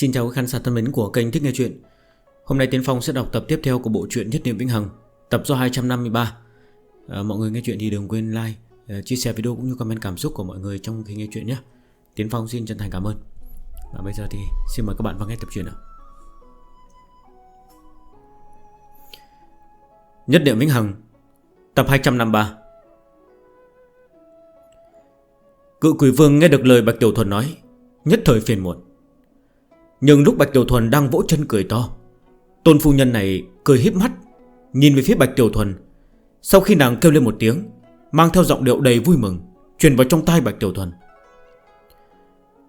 Xin chào quý khán giả thân mến của kênh Thích Nghe Chuyện. Hôm nay Tiến Phong sẽ đọc tập tiếp theo của bộ truyện Nhất Niệm Vĩnh Hằng Tập số 253 à, Mọi người nghe chuyện thì đừng quên like, à, chia sẻ video cũng như comment cảm xúc của mọi người trong khi nghe chuyện nhé. Tiến Phong xin chân thành cảm ơn. Và bây giờ thì xin mời các bạn vào nghe tập truyện ạ Nhất Niệm Vĩnh Hằng Tập 253 Cự quỷ vương nghe được lời Bạch Tiểu Thuần nói Nhất thời phiền muộn. Nhưng lúc Bạch Tiểu Thuần đang vỗ chân cười to, Tôn phu nhân này cười híp mắt, Nhìn về phía Bạch Tiểu Thuần. Sau khi nàng kêu lên một tiếng, Mang theo giọng điệu đầy vui mừng, Truyền vào trong tay Bạch Tiểu Thuần.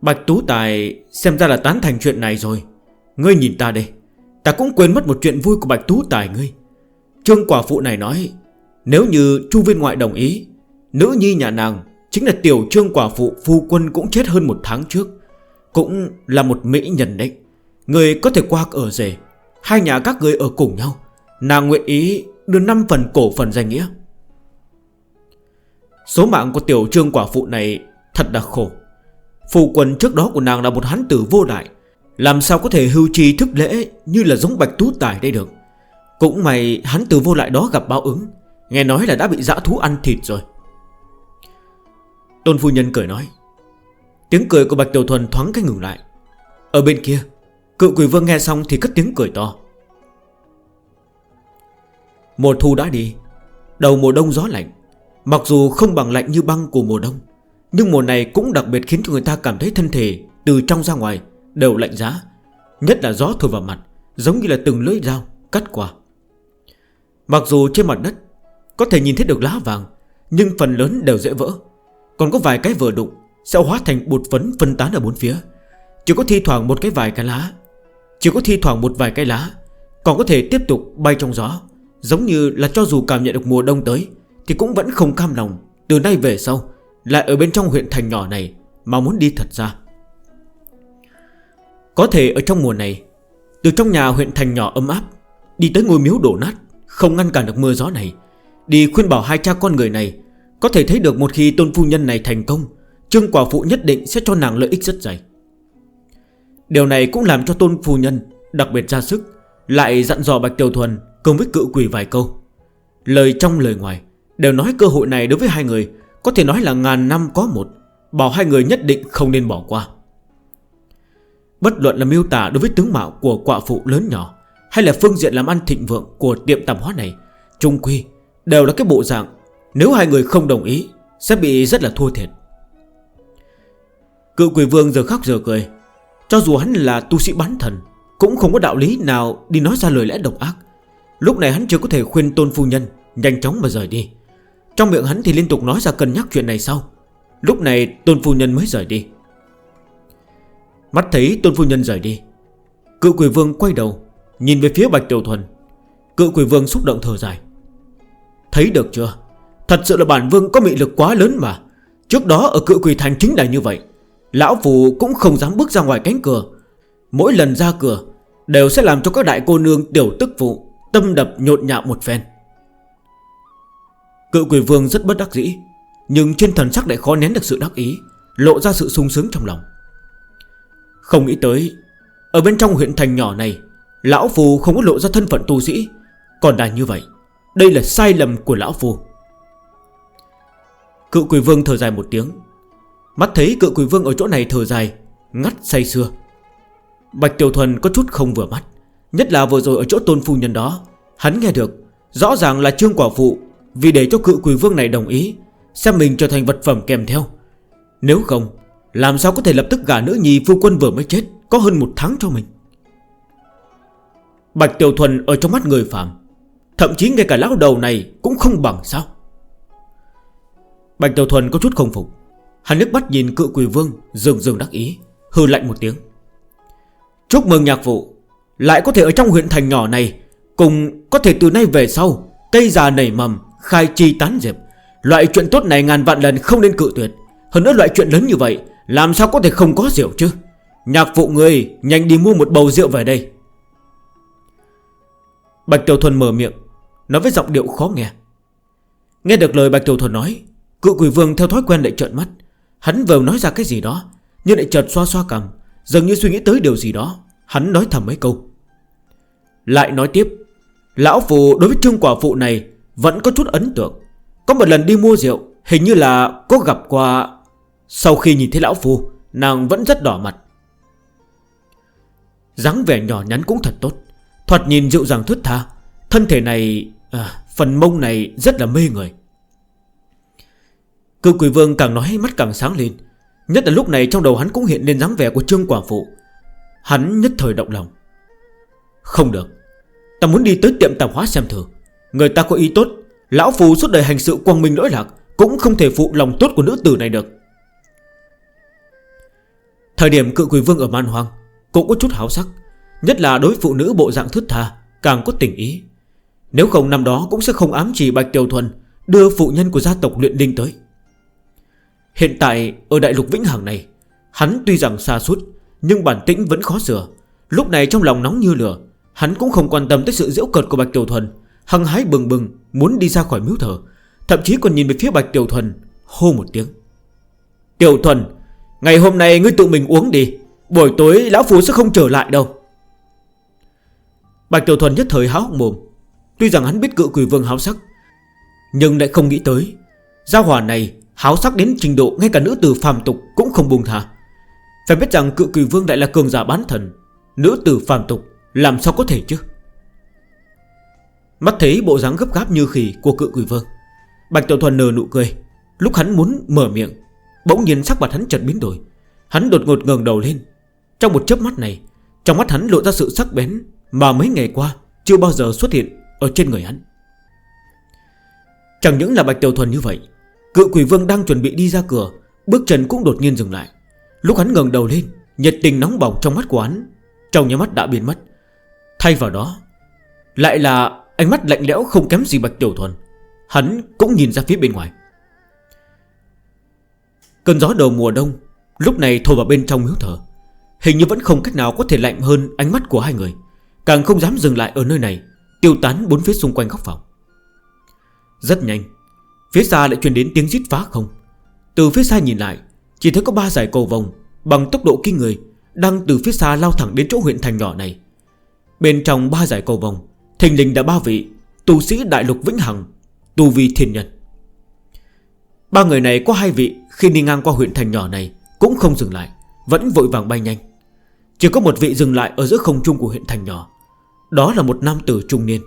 Bạch Tú Tài, xem ra là tán thành chuyện này rồi. Ngươi nhìn ta đây, Ta cũng quên mất một chuyện vui của Bạch Tú Tài ngươi. Trương quả phụ này nói, Nếu như chu viên ngoại đồng ý, Nữ nhi nhà nàng Chính là tiểu trương quả phụ phu quân cũng chết hơn một tháng trước. Cũng là một mỹ nhân đấy. Người có thể qua ở rể, Hai nhà các người ở cùng nhau. Nàng nguyện ý đưa 5 phần cổ phần danh nghĩa. Số mạng của tiểu trương quả phụ này Thật là khổ. Phụ quần trước đó của nàng là một hán tử vô đại. Làm sao có thể hưu trì thức lễ Như là giống bạch tú tài đây được? Cũng mày hắn tử vô lại đó gặp báo ứng. Nghe nói là đã bị dã thú ăn thịt rồi. Tôn phu nhân cười nói Tiếng cười của Bạch Tiểu Thuần thoáng cách ngừng lại. Ở bên kia cựu quỷ vương nghe xong thì cất tiếng cười to. Mùa thu đã đi, Đầu mùa đông gió lạnh. Mặc dù không bằng lạnh như băng của mùa đông, Nhưng mùa này cũng đặc biệt khiến cho người ta cảm thấy thân thể Từ trong ra ngoài Đều lạnh giá, Nhất là gió thổi vào mặt, Giống như là từng lưỡi dao cắt qua. Mặc dù trên mặt đất Có thể nhìn thấy được lá vàng, Nhưng phần lớn đều dễ vỡ. Còn có vài cái vừa đụng sẽ hóa thành bột phấn phân tán ở bốn phía. Chỉ có thi thoảng một cái vài cái lá. Chỉ có thi thoảng một vài cái lá, Còn có thể tiếp tục bay trong gió. Giống như là cho dù cảm nhận được mùa đông tới, Thì cũng vẫn không cam lòng. Từ nay về sau, Lại ở bên trong huyện thành nhỏ này Mà muốn đi thật ra. Có thể ở trong mùa này, Từ trong nhà huyện thành nhỏ ấm áp, Đi tới ngôi miếu đổ nát, Không ngăn cản được mưa gió này, Đi khuyên bảo hai cha con người này Có thể thấy được một khi tôn phu nhân này thành công Trương quả phụ nhất định sẽ cho nàng lợi ích rất dày. Điều này cũng làm cho tôn phu nhân, Đặc biệt ra sức, Lại dặn dò Bạch Tiểu Thuần Cùng với cự quỷ vài câu. Lời trong lời ngoài Đều nói cơ hội này đối với hai người, Có thể nói là ngàn năm có một, Bảo hai người nhất định không nên bỏ qua. Bất luận là miêu tả đối với tướng mạo của quả phụ lớn nhỏ, Hay là phương diện làm ăn thịnh vượng của tiệm tạp hóa này, Trung quy Đều là cái bộ dạng, Nếu hai người không đồng ý, Sẽ bị rất là thua thiệt cựu quỷ vương giờ khóc giờ cười. Cho dù hắn là tu sĩ bán thần, Cũng không có đạo lý nào đi nói ra lời lẽ độc ác. Lúc này hắn chưa có thể khuyên tôn phu nhân, Nhanh chóng mà rời đi. Trong miệng hắn thì liên tục nói ra cân nhắc chuyện này sau. Lúc này tôn phu nhân mới rời đi. Mắt thấy tôn phu nhân rời đi cựu quỷ vương quay đầu, Nhìn về phía bạch tiểu thuần. Cựu quỷ vương xúc động thở dài. Thấy được chưa? Thật sự là bản vương có mị lực quá lớn mà. Trước đó ở cựu quỷ thành chính là như vậy. Lão Phù cũng không dám bước ra ngoài cánh cửa. Mỗi lần ra cửa, Đều sẽ làm cho các đại cô nương tiểu tức phụ Tâm đập nhộn nhạo một phen. Cựu quỷ vương rất bất đắc dĩ, Nhưng trên thần sắc lại khó nén được sự đắc ý, Lộ ra sự sung sướng trong lòng. Không nghĩ tới, Ở bên trong huyện thành nhỏ này, Lão Phù không có lộ ra thân phận tu sĩ. Còn là như vậy, Đây là sai lầm của Lão Phù. Cựu quỷ vương thở dài một tiếng. Mắt thấy cự quỷ vương ở chỗ này thở dài, Ngắt say xưa Bạch Tiểu Thuần có chút không vừa mắt, Nhất là vừa rồi ở chỗ tôn phu nhân đó, Hắn nghe được, Rõ ràng là trương quả phụ, Vì để cho cự quỷ vương này đồng ý, Xem mình trở thành vật phẩm kèm theo. Nếu không, Làm sao có thể lập tức gả nữ nhi phu quân vừa mới chết, Có hơn một tháng cho mình? Bạch Tiểu Thuần ở trong mắt người phạm Thậm chí ngay cả lão đầu này Cũng không bằng sao? Bạch Tiểu Thuần có chút không phục. Hắn nước bắt nhìn cự quỷ vương Dường dường đắc ý, Hư lạnh một tiếng. Chúc mừng nhạc vụ Lại có thể ở trong huyện thành nhỏ này, Cùng có thể từ nay về sau, Cây già nảy mầm, Khai chi tán diệp. Loại chuyện tốt này ngàn vạn lần không nên cự tuyệt. Hơn nữa loại chuyện lớn như vậy, Làm sao có thể không có rượu chứ? Nhạc vụ người, nhanh đi mua một bầu rượu về đây. Bạch Tiểu Thuần mở miệng, Nói với giọng điệu khó nghe. Nghe được lời Bạch Tiểu Thuần nói Cựu quỷ vương theo thói quen lại trợn mắt. Hắn vừa nói ra cái gì đó Nhưng lại chợt xoa xoa cầm Dường như suy nghĩ tới điều gì đó. Hắn nói thầm mấy câu. Lại nói tiếp Lão Phù đối với trương quả phụ này Vẫn có chút ấn tượng. Có một lần đi mua rượu Hình như là có gặp qua. Sau khi nhìn thấy Lão Phù Nàng vẫn rất đỏ mặt. Dáng vẻ nhỏ nhắn cũng thật tốt. Thoạt nhìn dịu dàng thuyết tha Thân thể này à, Phần mông này rất là mê người. Cư quỷ vương càng nói mắt càng sáng lên. Nhất là lúc này trong đầu hắn cũng hiện lên dáng vẻ của Trương Quảng Phụ. Hắn nhất thời động lòng. Không được. Ta muốn đi tới tiệm tạp hóa xem thử. Người ta có ý tốt. Lão Phù suốt đời hành sự quang minh lỗi lạc, Cũng không thể phụ lòng tốt của nữ tử này được. Thời điểm cự quỷ vương ở man hoang, Cũng có chút háo sắc. Nhất là đối phụ nữ bộ dạng thức thà Càng có tình ý. Nếu không năm đó cũng sẽ không ám chỉ Bạch Tiểu Thuần Đưa phụ nhân của gia tộc luyện đinh tới. Hiện tại, ở đại lục Vĩnh Hằng này, Hắn tuy rằng xa suốt, Nhưng bản tĩnh vẫn khó sửa. Lúc này trong lòng nóng như lửa, Hắn cũng không quan tâm tới sự diễu cợt của Bạch Tiểu Thuần, Hăng hái bừng bừng, muốn đi ra khỏi miếu thờ. Thậm chí còn nhìn về phía Bạch Tiểu Thuần, Hô một tiếng. Tiểu Thuần, Ngày hôm nay ngươi tự mình uống đi, Buổi tối Lão Phú sẽ không trở lại đâu. Bạch Tiểu Thuần nhất thời háo mồm. Tuy rằng hắn biết cự quỷ vương háo sắc, Nhưng lại không nghĩ tới giao hỏa này Háo sắc đến trình độ ngay cả nữ tử phàm tục cũng không buông tha. Phải biết rằng cự kỳ vương lại là cường giả bán thần. Nữ tử phàm tục làm sao có thể chứ? Mắt thấy bộ dáng gấp gáp như khỉ của cự quỷ vương, Bạch Tiểu Thuần nở nụ cười. Lúc hắn muốn mở miệng, Bỗng nhiên sắc mặt hắn chợt biến đổi. Hắn đột ngột ngẩng đầu lên. Trong một chớp mắt này, Trong mắt hắn lộ ra sự sắc bén Mà mấy ngày qua chưa bao giờ xuất hiện Ở trên người hắn. Chẳng những là Bạch Tiểu Thuần như vậy Cự quỷ vương đang chuẩn bị đi ra cửa, Bước chân cũng đột nhiên dừng lại. Lúc hắn ngần đầu lên Nhật tình nóng bỏng trong mắt của hắn, Trong nhà mắt đã biến mất. Thay vào đó, Lại là ánh mắt lạnh lẽo không kém gì Bạch Tiểu Thuần. Hắn cũng nhìn ra phía bên ngoài. Cơn gió đầu mùa đông, Lúc này thổi vào bên trong hiếu thở. Hình như vẫn không cách nào có thể lạnh hơn ánh mắt của hai người, Càng không dám dừng lại ở nơi này, Tiêu tán bốn phía xung quanh góc phòng. Rất nhanh Phía xa lại truyền đến tiếng giít phá không. Từ phía xa nhìn lại, Chỉ thấy có ba giải cầu vòng Bằng tốc độ kinh người Đang từ phía xa lao thẳng đến chỗ huyện thành nhỏ này. Bên trong ba giải cầu vòng Thình lình đã ba vị Tù sĩ đại lục vĩnh hằng Tù vi thiên nhân. Ba người này có hai vị Khi đi ngang qua huyện thành nhỏ này Cũng không dừng lại, Vẫn vội vàng bay nhanh. Chỉ có một vị dừng lại ở giữa không trung của huyện thành nhỏ, Đó là một nam tử trung niên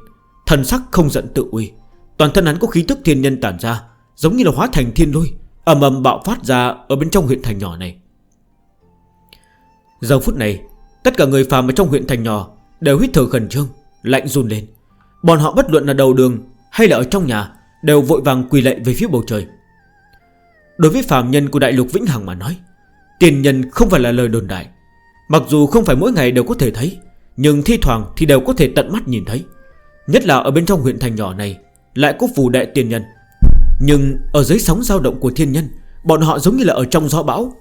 Thần sắc không giận tự uy. Toàn thân hắn có khí tức thiên nhân tản ra, Giống như là hóa thành thiên lôi, ầm ầm bạo phát ra ở bên trong huyện thành nhỏ này. Giờ phút này, Tất cả người phàm ở trong huyện thành nhỏ Đều hít thở khẩn trương, Lạnh run lên. Bọn họ bất luận là đầu đường hay là ở trong nhà Đều vội vàng quỳ lệ về phía bầu trời. Đối với phàm nhân của đại lục Vĩnh Hằng mà nói, Tiền nhân không phải là lời đồn đại. Mặc dù không phải mỗi ngày đều có thể thấy, Nhưng thi thoảng thì đều có thể tận mắt nhìn thấy. Nhất là ở bên trong huyện thành nhỏ này lại có phù đệ tiền nhân. Nhưng ở dưới sóng dao động của thiên nhân, Bọn họ giống như là ở trong gió bão,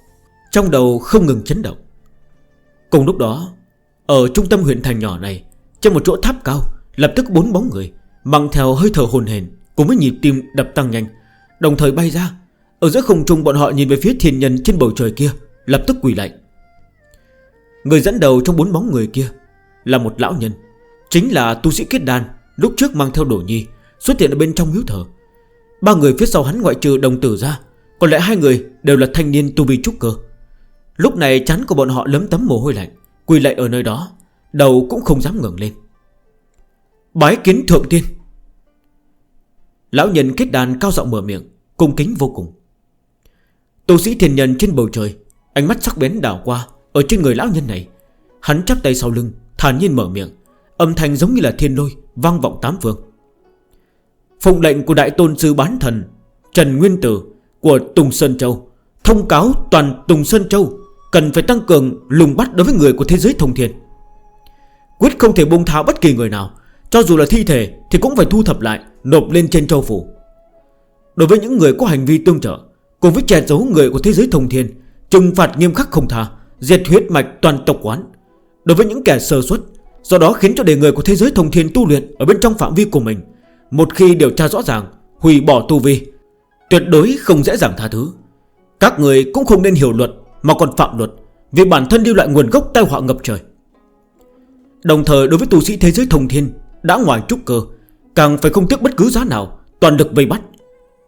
Trong đầu không ngừng chấn động. Cùng lúc đó, Ở trung tâm huyện thành nhỏ này, Trên một chỗ tháp cao, Lập tức bốn bóng người, Mang theo hơi thở hồn hền, Cùng với nhịp tim đập tăng nhanh, Đồng thời bay ra. Ở giữa không trung bọn họ nhìn về phía thiên nhân trên bầu trời kia, Lập tức quỳ lạnh Người dẫn đầu trong bốn bóng người kia Là một lão nhân, Chính là tu sĩ kết đan, Lúc trước mang theo đồ nhi xuất hiện ở bên trong hiếu thở Ba người phía sau hắn ngoại trừ đồng tử ra, Còn lại hai người đều là thanh niên tu vi trúc cơ. Lúc này chán của bọn họ lấm tấm mồ hôi lạnh, Quỳ lại ở nơi đó, Đầu cũng không dám ngừng lên. Bái kiến thượng tiên. Lão nhân kết đàn cao giọng mở miệng, Cung kính vô cùng. Tù sĩ thiền nhân trên bầu trời, Ánh mắt sắc bén đảo qua Ở trên người lão nhân này. Hắn chắp tay sau lưng, Thản nhiên mở miệng, Âm thanh giống như là thiên lôi Vang vọng tám phương. Phụng lệnh của Đại Tôn Sư Bán Thần, Trần Nguyên Tử Của Tùng Sơn Châu. Thông cáo toàn Tùng Sơn Châu Cần phải tăng cường lùng bắt đối với người của thế giới thông thiên. Quyết không thể bông tháo bất kỳ người nào, Cho dù là thi thể Thì cũng phải thu thập lại, Nộp lên trên châu phủ. Đối với những người có hành vi tương trợ, Cùng với che giấu người của thế giới thông thiên, Trừng phạt nghiêm khắc không tha, Diệt huyết mạch toàn tộc quán. Đối với những kẻ sơ xuất Do đó khiến cho để người của thế giới thông thiên tu luyện Ở bên trong phạm vi của mình một khi điều tra rõ ràng Hủy bỏ tu vi, Tuyệt đối không dễ dàng tha thứ. Các người cũng không nên hiểu luật Mà còn phạm luật, Vì bản thân lưu loại nguồn gốc tai họa ngập trời. Đồng thời đối với tu sĩ thế giới thông thiên Đã ngoài trúc cơ, Càng phải không tiếc bất cứ giá nào, Toàn lực vây bắt.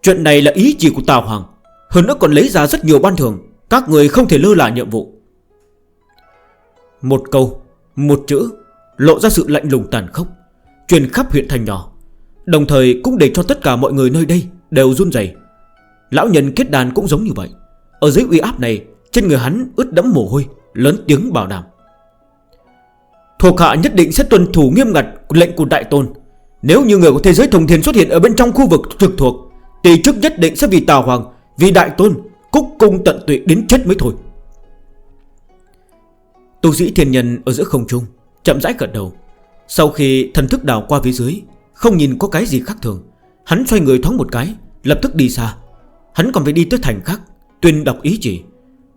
Chuyện này là ý chỉ của Tào Hoàng, Hơn nữa còn lấy ra rất nhiều ban thường Các người không thể lơ là nhiệm vụ. Một câu, Một chữ, Lộ ra sự lạnh lùng tàn khốc, Truyền khắp huyện thành nhỏ. Đồng thời cũng để cho tất cả mọi người nơi đây Đều run dày Lão nhân kết đàn cũng giống như vậy. Ở dưới uy áp này, Trên người hắn ướt đẫm mồ hôi, Lớn tiếng bảo đảm. Thuộc hạ nhất định sẽ tuân thủ nghiêm ngặt lệnh của đại tôn. Nếu như người của thế giới thông thiên xuất hiện ở bên trong khu vực trực thuộc Tỷ chức nhất định sẽ vì Tào Hoàng, Vì đại tôn, Cúc cung tận tụy đến chết mới thôi. Tu sĩ thiên nhân ở giữa không trung Chậm rãi cật đầu. Sau khi thần thức đào qua phía dưới không nhìn có cái gì khác thường. Hắn xoay người thoáng một cái, Lập tức đi xa. Hắn còn phải đi tới thành khác, Tuyên đọc ý chỉ.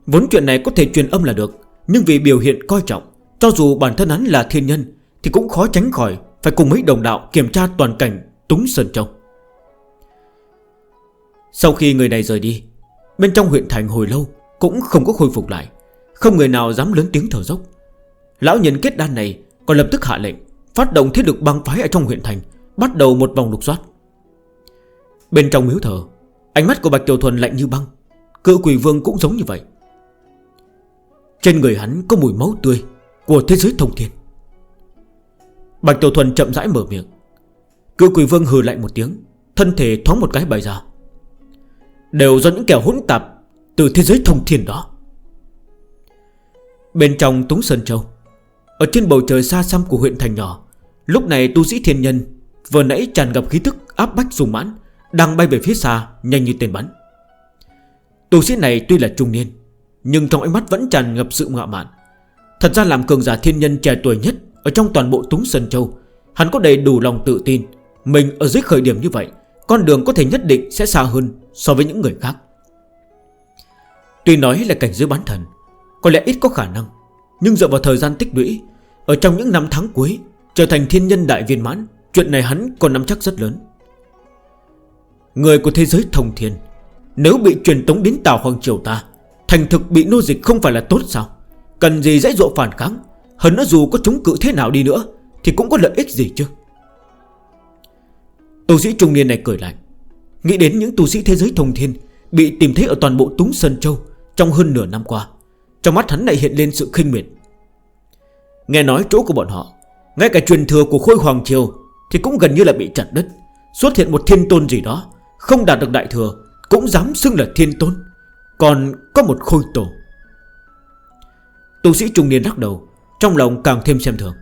Vốn chuyện này có thể truyền âm là được, Nhưng vì biểu hiện coi trọng, Cho dù bản thân hắn là thiên nhân, Thì cũng khó tránh khỏi Phải cùng mấy đồng đạo kiểm tra toàn cảnh Túng Sơn Châu. Sau khi người này rời đi, Bên trong huyện thành hồi lâu Cũng không có khôi phục lại. Không người nào dám lớn tiếng thở dốc. Lão nhân kết đan này còn lập tức hạ lệnh, Phát động thiết lực băng phái ở trong huyện thành Bắt đầu một vòng lục soát. Bên trong miếu thờ, Ánh mắt của Bạch Tiểu Thuần lạnh như băng, Cự quỷ vương cũng giống như vậy. Trên người hắn có mùi máu tươi Của thế giới thông thiên. Bạch Tiểu Thuần chậm rãi mở miệng. Cự quỷ vương hừ lạnh một tiếng, Thân thể thoáng một cái bày ra. Đều do những kẻ hỗn tạp Từ thế giới thông thiên đó. Bên trong Túng Sơn Châu, Ở trên bầu trời xa xăm của huyện thành nhỏ, Lúc này tu sĩ thiên nhân Vừa nãy tràn gặp khí thức áp bách sung mãn, Đang bay về phía xa, nhanh như tên bắn. Tù sĩ này tuy là trung niên, Nhưng trong ánh mắt vẫn tràn ngập sự ngạo mạn. Thật ra làm cường giả thiên nhân trẻ tuổi nhất Ở trong toàn bộ Túng Sơn Châu, Hắn có đầy đủ lòng tự tin. Mình ở dưới khởi điểm như vậy, Con đường có thể nhất định sẽ xa hơn so với những người khác. Tuy nói là cảnh giới bán thần, Có lẽ ít có khả năng, Nhưng dựa vào thời gian tích lũy, Ở trong những năm tháng cuối, Trở thành thiên nhân đại viên mãn Chuyện này hắn còn nắm chắc rất lớn. Người của thế giới thông thiên, Nếu bị truyền tống đến Tàu Hoàng Triều ta, Thành thực bị nô dịch không phải là tốt sao? Cần gì dãy dụa phản kháng? Hơn nữa dù có chống cự thế nào đi nữa, Thì cũng có lợi ích gì chứ? Tù sĩ trung niên này cười lạnh Nghĩ đến những tù sĩ thế giới thông thiên Bị tìm thấy ở toàn bộ Túng Sơn Châu Trong hơn nửa năm qua, Trong mắt hắn lại hiện lên sự khinh miệt. Nghe nói chỗ của bọn họ, Ngay cả truyền thừa của Khôi Hoàng Triều thì cũng gần như là bị chặt đứt. Xuất hiện một thiên tôn gì đó, Không đạt được đại thừa, Cũng dám xưng là thiên tôn. Còn có một khôi tổ. Tu sĩ trung niên lắc đầu, Trong lòng càng thêm xem thường.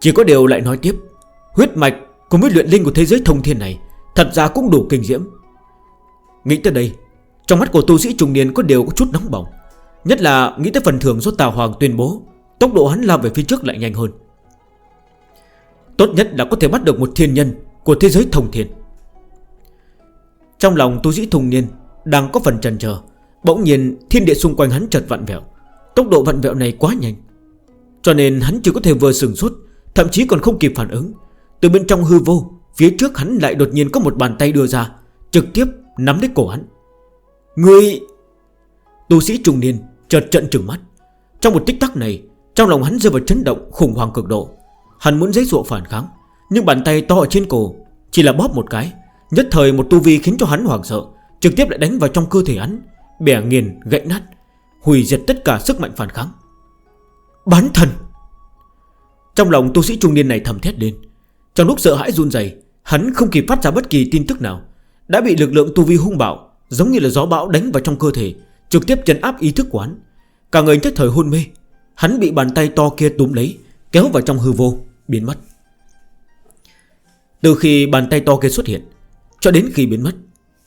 Chỉ có điều lại nói tiếp, Huyết mạch cùng với luyện linh của thế giới thông thiên này, Thật ra cũng đủ kinh diễm. Nghĩ tới đây, Trong mắt của tu sĩ trung niên có điều có chút nóng bỏng. Nhất là nghĩ tới phần thưởng do Tào Hoàng tuyên bố, Tốc độ hắn lao về phía trước lại nhanh hơn. Tốt nhất là có thể bắt được một thiên nhân Của thế giới thông thiên. Trong lòng tu sĩ thùng niên Đang có phần trần chờ Bỗng nhiên thiên địa xung quanh hắn chợt vặn vẹo. Tốc độ vặn vẹo này quá nhanh, Cho nên hắn chỉ có thể vừa sừng sốt Thậm chí còn không kịp phản ứng. Từ bên trong hư vô, Phía trước hắn lại đột nhiên có một bàn tay đưa ra, Trực tiếp nắm lấy cổ hắn. Người Tu sĩ trùng niên chợt trận trừng mắt. Trong một tích tắc này, Trong lòng hắn rơi vào chấn động khủng hoảng cực độ. Hắn muốn giấy ruộng phản kháng, Nhưng bàn tay to ở trên cổ Chỉ là bóp một cái. Nhất thời một tu vi khiến cho hắn hoảng sợ, Trực tiếp lại đánh vào trong cơ thể hắn, Bẻ nghiền, gãy nát, Hủy diệt tất cả sức mạnh phản kháng. Bán thần! Trong lòng tu sĩ trung niên này thầm thét lên. Trong lúc sợ hãi run dày Hắn không kịp phát ra bất kỳ tin tức nào. Đã bị lực lượng tu vi hung bạo, Giống như là gió bão đánh vào trong cơ thể, Trực tiếp chấn áp ý thức của hắn. Cả người nhất thời hôn mê. Hắn bị bàn tay to kia túm lấy, Kéo vào trong hư vô biến mất. Từ khi bàn tay to kia xuất hiện, Cho đến khi biến mất,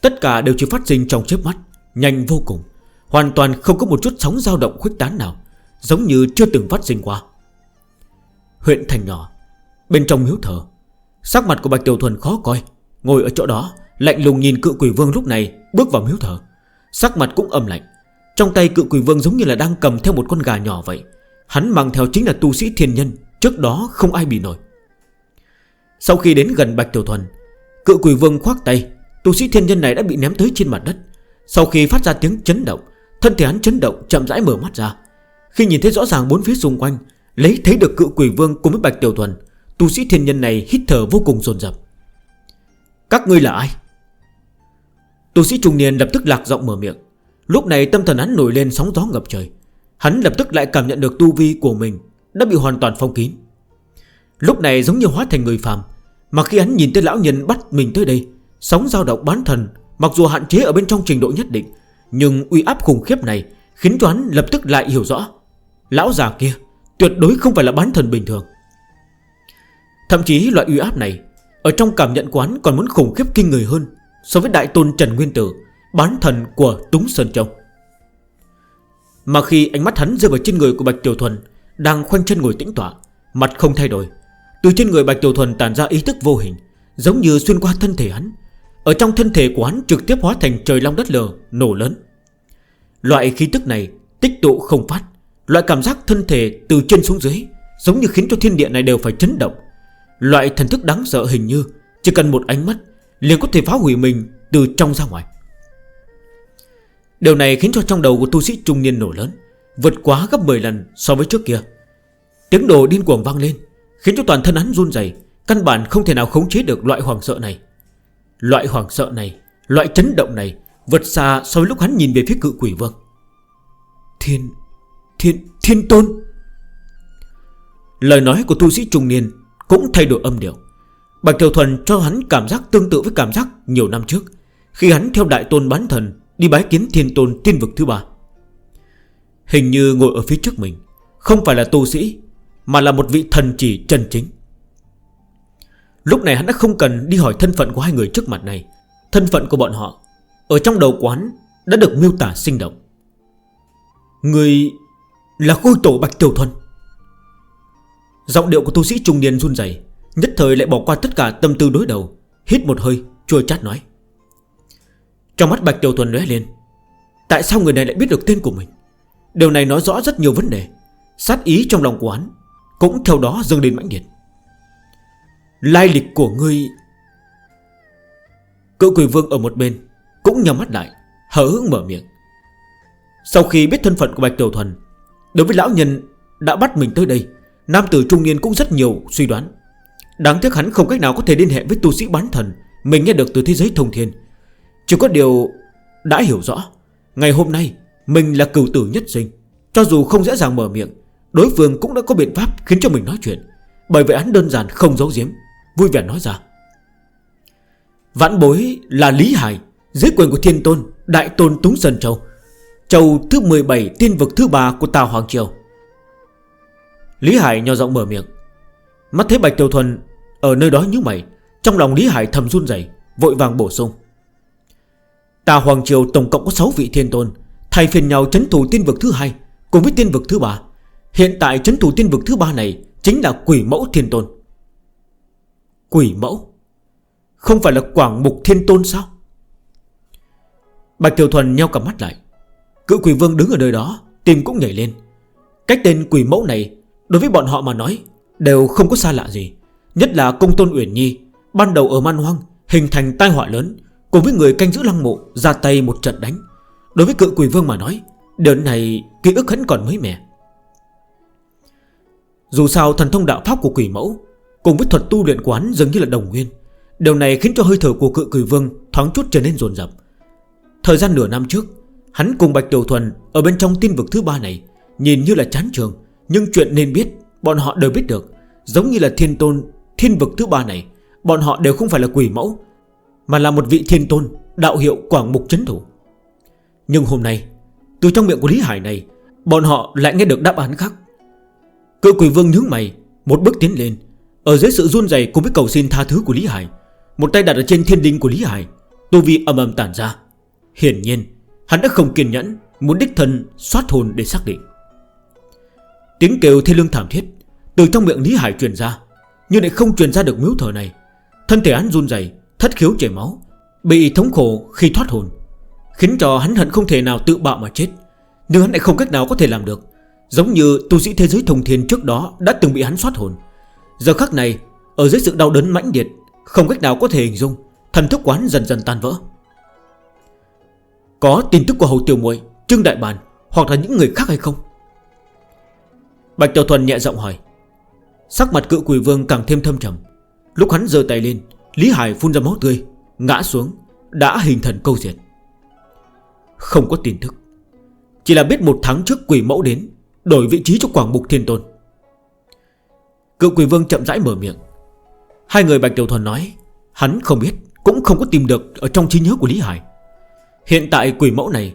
Tất cả đều chỉ phát sinh trong chớp mắt, Nhanh vô cùng, Hoàn toàn không có một chút sóng dao động khuếch tán nào, Giống như chưa từng phát sinh qua. Huyện thành nhỏ, Bên trong hiếu thở Sắc mặt của Bạch Tiểu Thuần khó coi, Ngồi ở chỗ đó, Lạnh lùng nhìn cự quỷ vương lúc này Bước vào miếu thở Sắc mặt cũng âm lạnh, Trong tay cự quỷ vương giống như là đang cầm theo một con gà nhỏ vậy, Hắn mang theo chính là tu sĩ thiên nhân Trước đó không ai bị nổi. Sau khi đến gần Bạch Tiểu Thuần, Cự quỷ vương khoác tay, Tu sĩ thiên nhân này đã bị ném tới trên mặt đất. Sau khi phát ra tiếng chấn động, Thân thể hắn chấn động, chậm rãi mở mắt ra. Khi nhìn thấy rõ ràng bốn phía xung quanh, Lấy thấy được cự quỷ vương cùng với Bạch Tiểu Thuần, Tu sĩ thiên nhân này hít thở vô cùng dồn dập. Các ngươi là ai? Tu sĩ trung niên lập tức lạc giọng mở miệng. Lúc này tâm thần hắn nổi lên sóng gió ngập trời. Hắn lập tức lại cảm nhận được tu vi của mình. Đã bị hoàn toàn phong kín. Lúc này giống như hóa thành người phàm, Mà khi hắn nhìn tới lão nhân bắt mình tới đây, Sóng dao động bán thần, Mặc dù hạn chế ở bên trong trình độ nhất định, Nhưng uy áp khủng khiếp này Khiến cho hắn lập tức lại hiểu rõ. Lão già kia tuyệt đối không phải là bán thần bình thường. Thậm chí loại uy áp này, Ở trong cảm nhận quán còn muốn khủng khiếp kinh người hơn So với đại tôn Trần Nguyên Tử, Bán thần của Túng Sơn trọng. Mà khi ánh mắt hắn rơi vào trên người của Bạch Tiểu Thuần đang khoanh chân ngồi tĩnh tọa, Mặt không thay đổi. Từ trên người Bạch Tiểu Thuần tản ra ý thức vô hình Giống như xuyên qua thân thể hắn. Ở trong thân thể của hắn trực tiếp hóa thành trời long đất lờ Nổ lớn. Loại khí tức này tích tụ không phát Loại cảm giác thân thể từ trên xuống dưới Giống như khiến cho thiên địa này đều phải chấn động. Loại thần thức đáng sợ hình như Chỉ cần một ánh mắt liền có thể phá hủy mình từ trong ra ngoài. Điều này khiến cho trong đầu của tu sĩ trung niên nổ lớn. Vượt quá gấp 10 lần so với trước kia. Tiếng đồ điên cuồng vang lên, Khiến cho toàn thân hắn run dày Căn bản không thể nào khống chế được loại hoàng sợ này. Loại hoàng sợ này, Loại chấn động này Vượt xa so với lúc hắn nhìn về phía cự quỷ vương. Thiên Thiên Thiên tôn. Lời nói của tu sĩ trung niên Cũng thay đổi âm điệu. Bạch Tiểu Thuần cho hắn cảm giác tương tự với cảm giác nhiều năm trước, Khi hắn theo đại tôn bán thần Đi bái kiến thiên tôn tiên vực thứ ba. Hình như ngồi ở phía trước mình. Không phải là tu sĩ, Mà là một vị thần chỉ chân chính. Lúc này hắn đã không cần đi hỏi thân phận của hai người trước mặt này. Thân phận của bọn họ Ở trong đầu quán đã được miêu tả sinh động. Người là khôi tổ Bạch Tiểu Thuần. Giọng điệu của tu sĩ trung niên run dày Nhất thời lại bỏ qua tất cả tâm tư đối đầu, Hít một hơi, chua chát nói. Trong mắt Bạch Tiểu Thuần lé lên, Tại sao người này lại biết được tên của mình? Điều này nói rõ rất nhiều vấn đề. Sát ý trong lòng của hắn Cũng theo đó dâng lên mãnh liệt. Lai lịch của người cựu quỷ vương ở một bên Cũng nhắm mắt lại Hở hứng mở miệng. Sau khi biết thân phận của Bạch Tiểu Thuần, Đối với lão nhân đã bắt mình tới đây, Nam tử trung niên cũng rất nhiều suy đoán. Đáng tiếc hắn không cách nào có thể liên hệ với tu sĩ bán thần Mình nghe được từ thế giới thông thiên. Chỉ có điều đã hiểu rõ, Ngày hôm nay mình là cửu tử nhất sinh. Cho dù không dễ dàng mở miệng, Đối phương cũng đã có biện pháp khiến cho mình nói chuyện. Bởi vậy án đơn giản không giấu giếm. Vui vẻ nói ra. Vãn bối là Lý Hải, Dưới quyền của thiên tôn, Đại tôn Túng Sơn Châu. Châu thứ 17 tiên vực thứ 3 của Tàu Hoàng Triều. Lý Hải nhỏ giọng mở miệng. Mắt thấy Bạch Tiêu Thuần Ở nơi đó như mày, Trong lòng Lý Hải thầm run dày Vội vàng bổ sung. Tà Hoàng Triều tổng cộng có 6 vị thiên tôn Thay phiền nhau chấn thủ tiên vực thứ hai Cùng với tiên vực thứ ba. Hiện tại chấn thủ tiên vực thứ ba này Chính là quỷ mẫu thiên tôn. Quỷ mẫu? Không phải là quảng mục thiên tôn sao? Bạch Tiểu Thuần nheo cả mắt lại. Cự quỷ vương đứng ở nơi đó, Tim cũng nhảy lên. Cách tên quỷ mẫu này, Đối với bọn họ mà nói, Đều không có xa lạ gì. Nhất là công tôn Uyển Nhi, Ban đầu ở Man Hoang, Hình thành tai họa lớn, Cùng với người canh giữ lăng mộ, Ra tay một trận đánh. Đối với cự quỷ vương mà nói Đến này ký ức hắn còn mới mẻ. Dù sao thần thông đạo pháp của quỷ mẫu Cùng với thuật tu luyện quán dường như là đồng nguyên, Điều này khiến cho hơi thở của cự quỷ vương Thoáng chút trở nên dồn dập. Thời gian nửa năm trước, Hắn cùng Bạch Tiểu Thuần ở bên trong tin vực thứ ba này Nhìn như là chán trường, Nhưng chuyện nên biết, bọn họ đều biết được, Giống như là thiên tôn, thiên vực thứ ba này, Bọn họ đều không phải là quỷ mẫu, Mà là một vị thiên tôn Đạo hiệu quảng mục chấn thủ. Nhưng hôm nay, Từ trong miệng của Lý Hải này, Bọn họ lại nghe được đáp án khác. Cựu quỷ vương nhướng mày, Một bước tiến lên, Ở dưới sự run dày cùng với cầu xin tha thứ của Lý Hải, Một tay đặt ở trên thiên linh của Lý Hải Tô vi âm âm tản ra. Hiển nhiên, hắn đã không kiên nhẫn, Muốn đích thân soát hồn để xác định. Tiếng kêu thiên lương thảm thiết Từ trong miệng Lý Hải truyền ra, Nhưng lại không truyền ra được miếu thờ này. Thân thể hắn run dày Thất khiếu chảy máu, Bị thống khổ khi thoát hồn. Khiến cho hắn hận không thể nào tự bạo mà chết. Nhưng hắn lại không cách nào có thể làm được. Giống như tu sĩ thế giới thông thiên trước đó Đã từng bị hắn xoát hồn. Giờ khắc này, ở dưới sự đau đớn mãnh liệt, Không cách nào có thể hình dung, Thần thức quán dần dần tan vỡ. Có tin tức của Hầu Tiểu muội, Trương Đại bản, Hoặc là những người khác hay không? Bạch Tiểu Thuần nhẹ giọng hỏi. Sắc mặt cự quỷ vương càng thêm thâm trầm. Lúc hắn dơ tay lên, Lý Hải phun ra máu tươi, Ngã xuống, Đã hình thần câu diệt. Không có tin thức Chỉ là biết một tháng trước quỷ mẫu đến, Đổi vị trí cho Quảng Mục Thiên Tôn. Cựu quỷ vương chậm rãi mở miệng. Hai người Bạch Tiểu Thuần nói, Hắn không biết, Cũng không có tìm được ở trong trí nhớ của Lý Hải. Hiện tại quỷ mẫu này,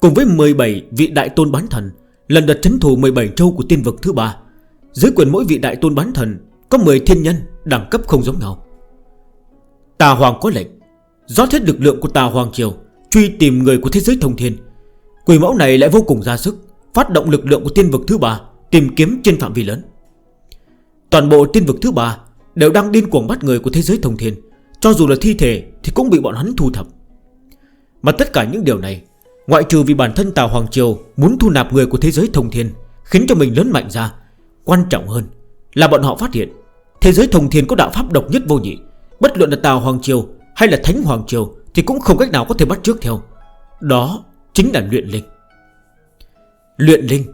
Cùng với 17 vị đại tôn bán thần, Lần đợt chấn thủ 17 châu của tiên vực thứ ba. Dưới quyền mỗi vị đại tôn bán thần, Có 10 thiên nhân đẳng cấp không giống nhau. Tà Hoàng có lệnh, Rót hết lực lượng của Tà Hoàng Triều Truy tìm người của thế giới thông thiên. Quỷ mẫu này lại vô cùng ra sức, Phát động lực lượng của tiên vực thứ ba, Tìm kiếm trên phạm vi lớn. Toàn bộ tiên vực thứ ba Đều đang điên cuồng bắt người của thế giới thông thiên, Cho dù là thi thể thì cũng bị bọn hắn thu thập. Mà tất cả những điều này, Ngoại trừ vì bản thân Tào Hoàng Triều Muốn thu nạp người của thế giới thông thiên, Khiến cho mình lớn mạnh ra, Quan trọng hơn là bọn họ phát hiện, Thế giới thông thiên có đạo pháp độc nhất vô nhị, Bất luận là Tào Hoàng Triều hay là Thánh Hoàng Triều thì cũng không cách nào có thể bắt trước theo. Đó chính là luyện linh. Luyện linh,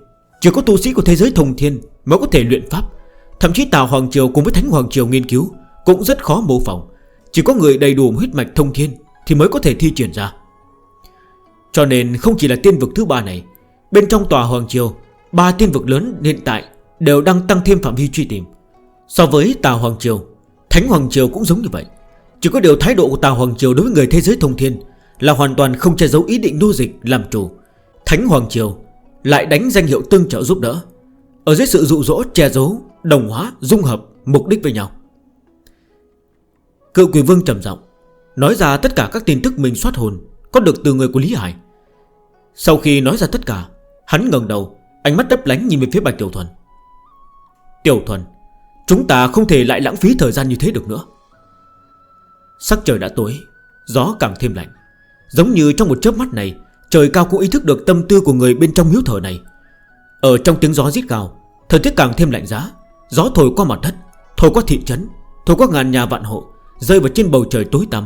Chỉ có tu sĩ của thế giới thông thiên Mới có thể luyện pháp. Thậm chí Tào Hoàng Triều cùng với Thánh Hoàng Triều nghiên cứu Cũng rất khó mô phỏng. Chỉ có người đầy đủ huyết mạch thông thiên Thì mới có thể thi triển ra. Cho nên không chỉ là tiên vực thứ ba này, Bên trong tòa Hoàng Triều, Ba tiên vực lớn hiện tại Đều đang tăng thêm phạm vi truy tìm. So với tào Hoàng Triều, Thánh Hoàng Triều cũng giống như vậy. Chỉ có điều thái độ của Tào Hoàng Triều đối với người thế giới thông thiên Là hoàn toàn không che giấu ý định nô dịch làm chủ. Thánh Hoàng Triều Lại đánh danh hiệu tương trợ giúp đỡ. Ở dưới sự dụ dỗ che giấu Đồng hóa, dung hợp, mục đích với nhau. Cựu quỷ vương trầm giọng Nói ra tất cả các tin tức mình soát hồn Có được từ người của Lý Hải. Sau khi nói ra tất cả Hắn ngần đầu Ánh mắt đấp lánh nhìn về phía Bạch Tiểu Thuần. Tiểu Thuần Chúng ta không thể lại lãng phí thời gian như thế được nữa. Sắc trời đã tối, Gió càng thêm lạnh. Giống như trong một chớp mắt này, Trời cao cũng ý thức được tâm tư của người bên trong miếu thở này. Ở trong tiếng gió rít cao Thời tiết càng thêm lạnh giá. Gió thổi qua mặt đất, Thổi qua thị trấn, Thổi qua ngàn nhà vạn hộ, Rơi vào trên bầu trời tối tăm.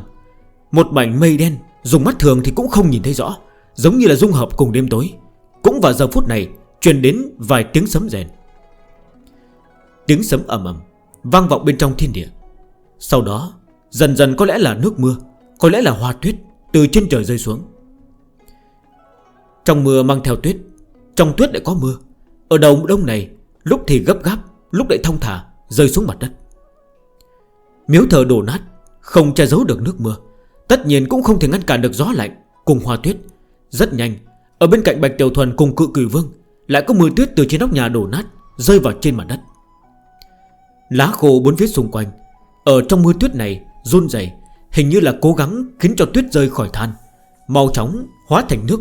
Một mảnh mây đen, Dùng mắt thường thì cũng không nhìn thấy rõ, Giống như là dung hợp cùng đêm tối. Cũng vào giờ phút này, Truyền đến vài tiếng sấm rèn Tiếng sấm ầm ầm Vang vọng bên trong thiên địa. Sau đó Dần dần có lẽ là nước mưa, Có lẽ là hoa tuyết từ trên trời rơi xuống. Trong mưa mang theo tuyết, Trong tuyết lại có mưa. Ở đầu đông này, lúc thì gấp gáp, Lúc lại thông thả, rơi xuống mặt đất. Miếu thờ đổ nát, Không che giấu được nước mưa. Tất nhiên cũng không thể ngăn cản được gió lạnh Cùng hoa tuyết. Rất nhanh, Ở bên cạnh Bạch Tiểu Thuần cùng cự cử vương, Lại có mưa tuyết từ trên nóc nhà đổ nát, Rơi vào trên mặt đất. Lá khô bốn phía xung quanh, Ở trong mưa tuyết này run dày Hình như là cố gắng khiến cho tuyết rơi khỏi than. Màu chóng hóa thành nước.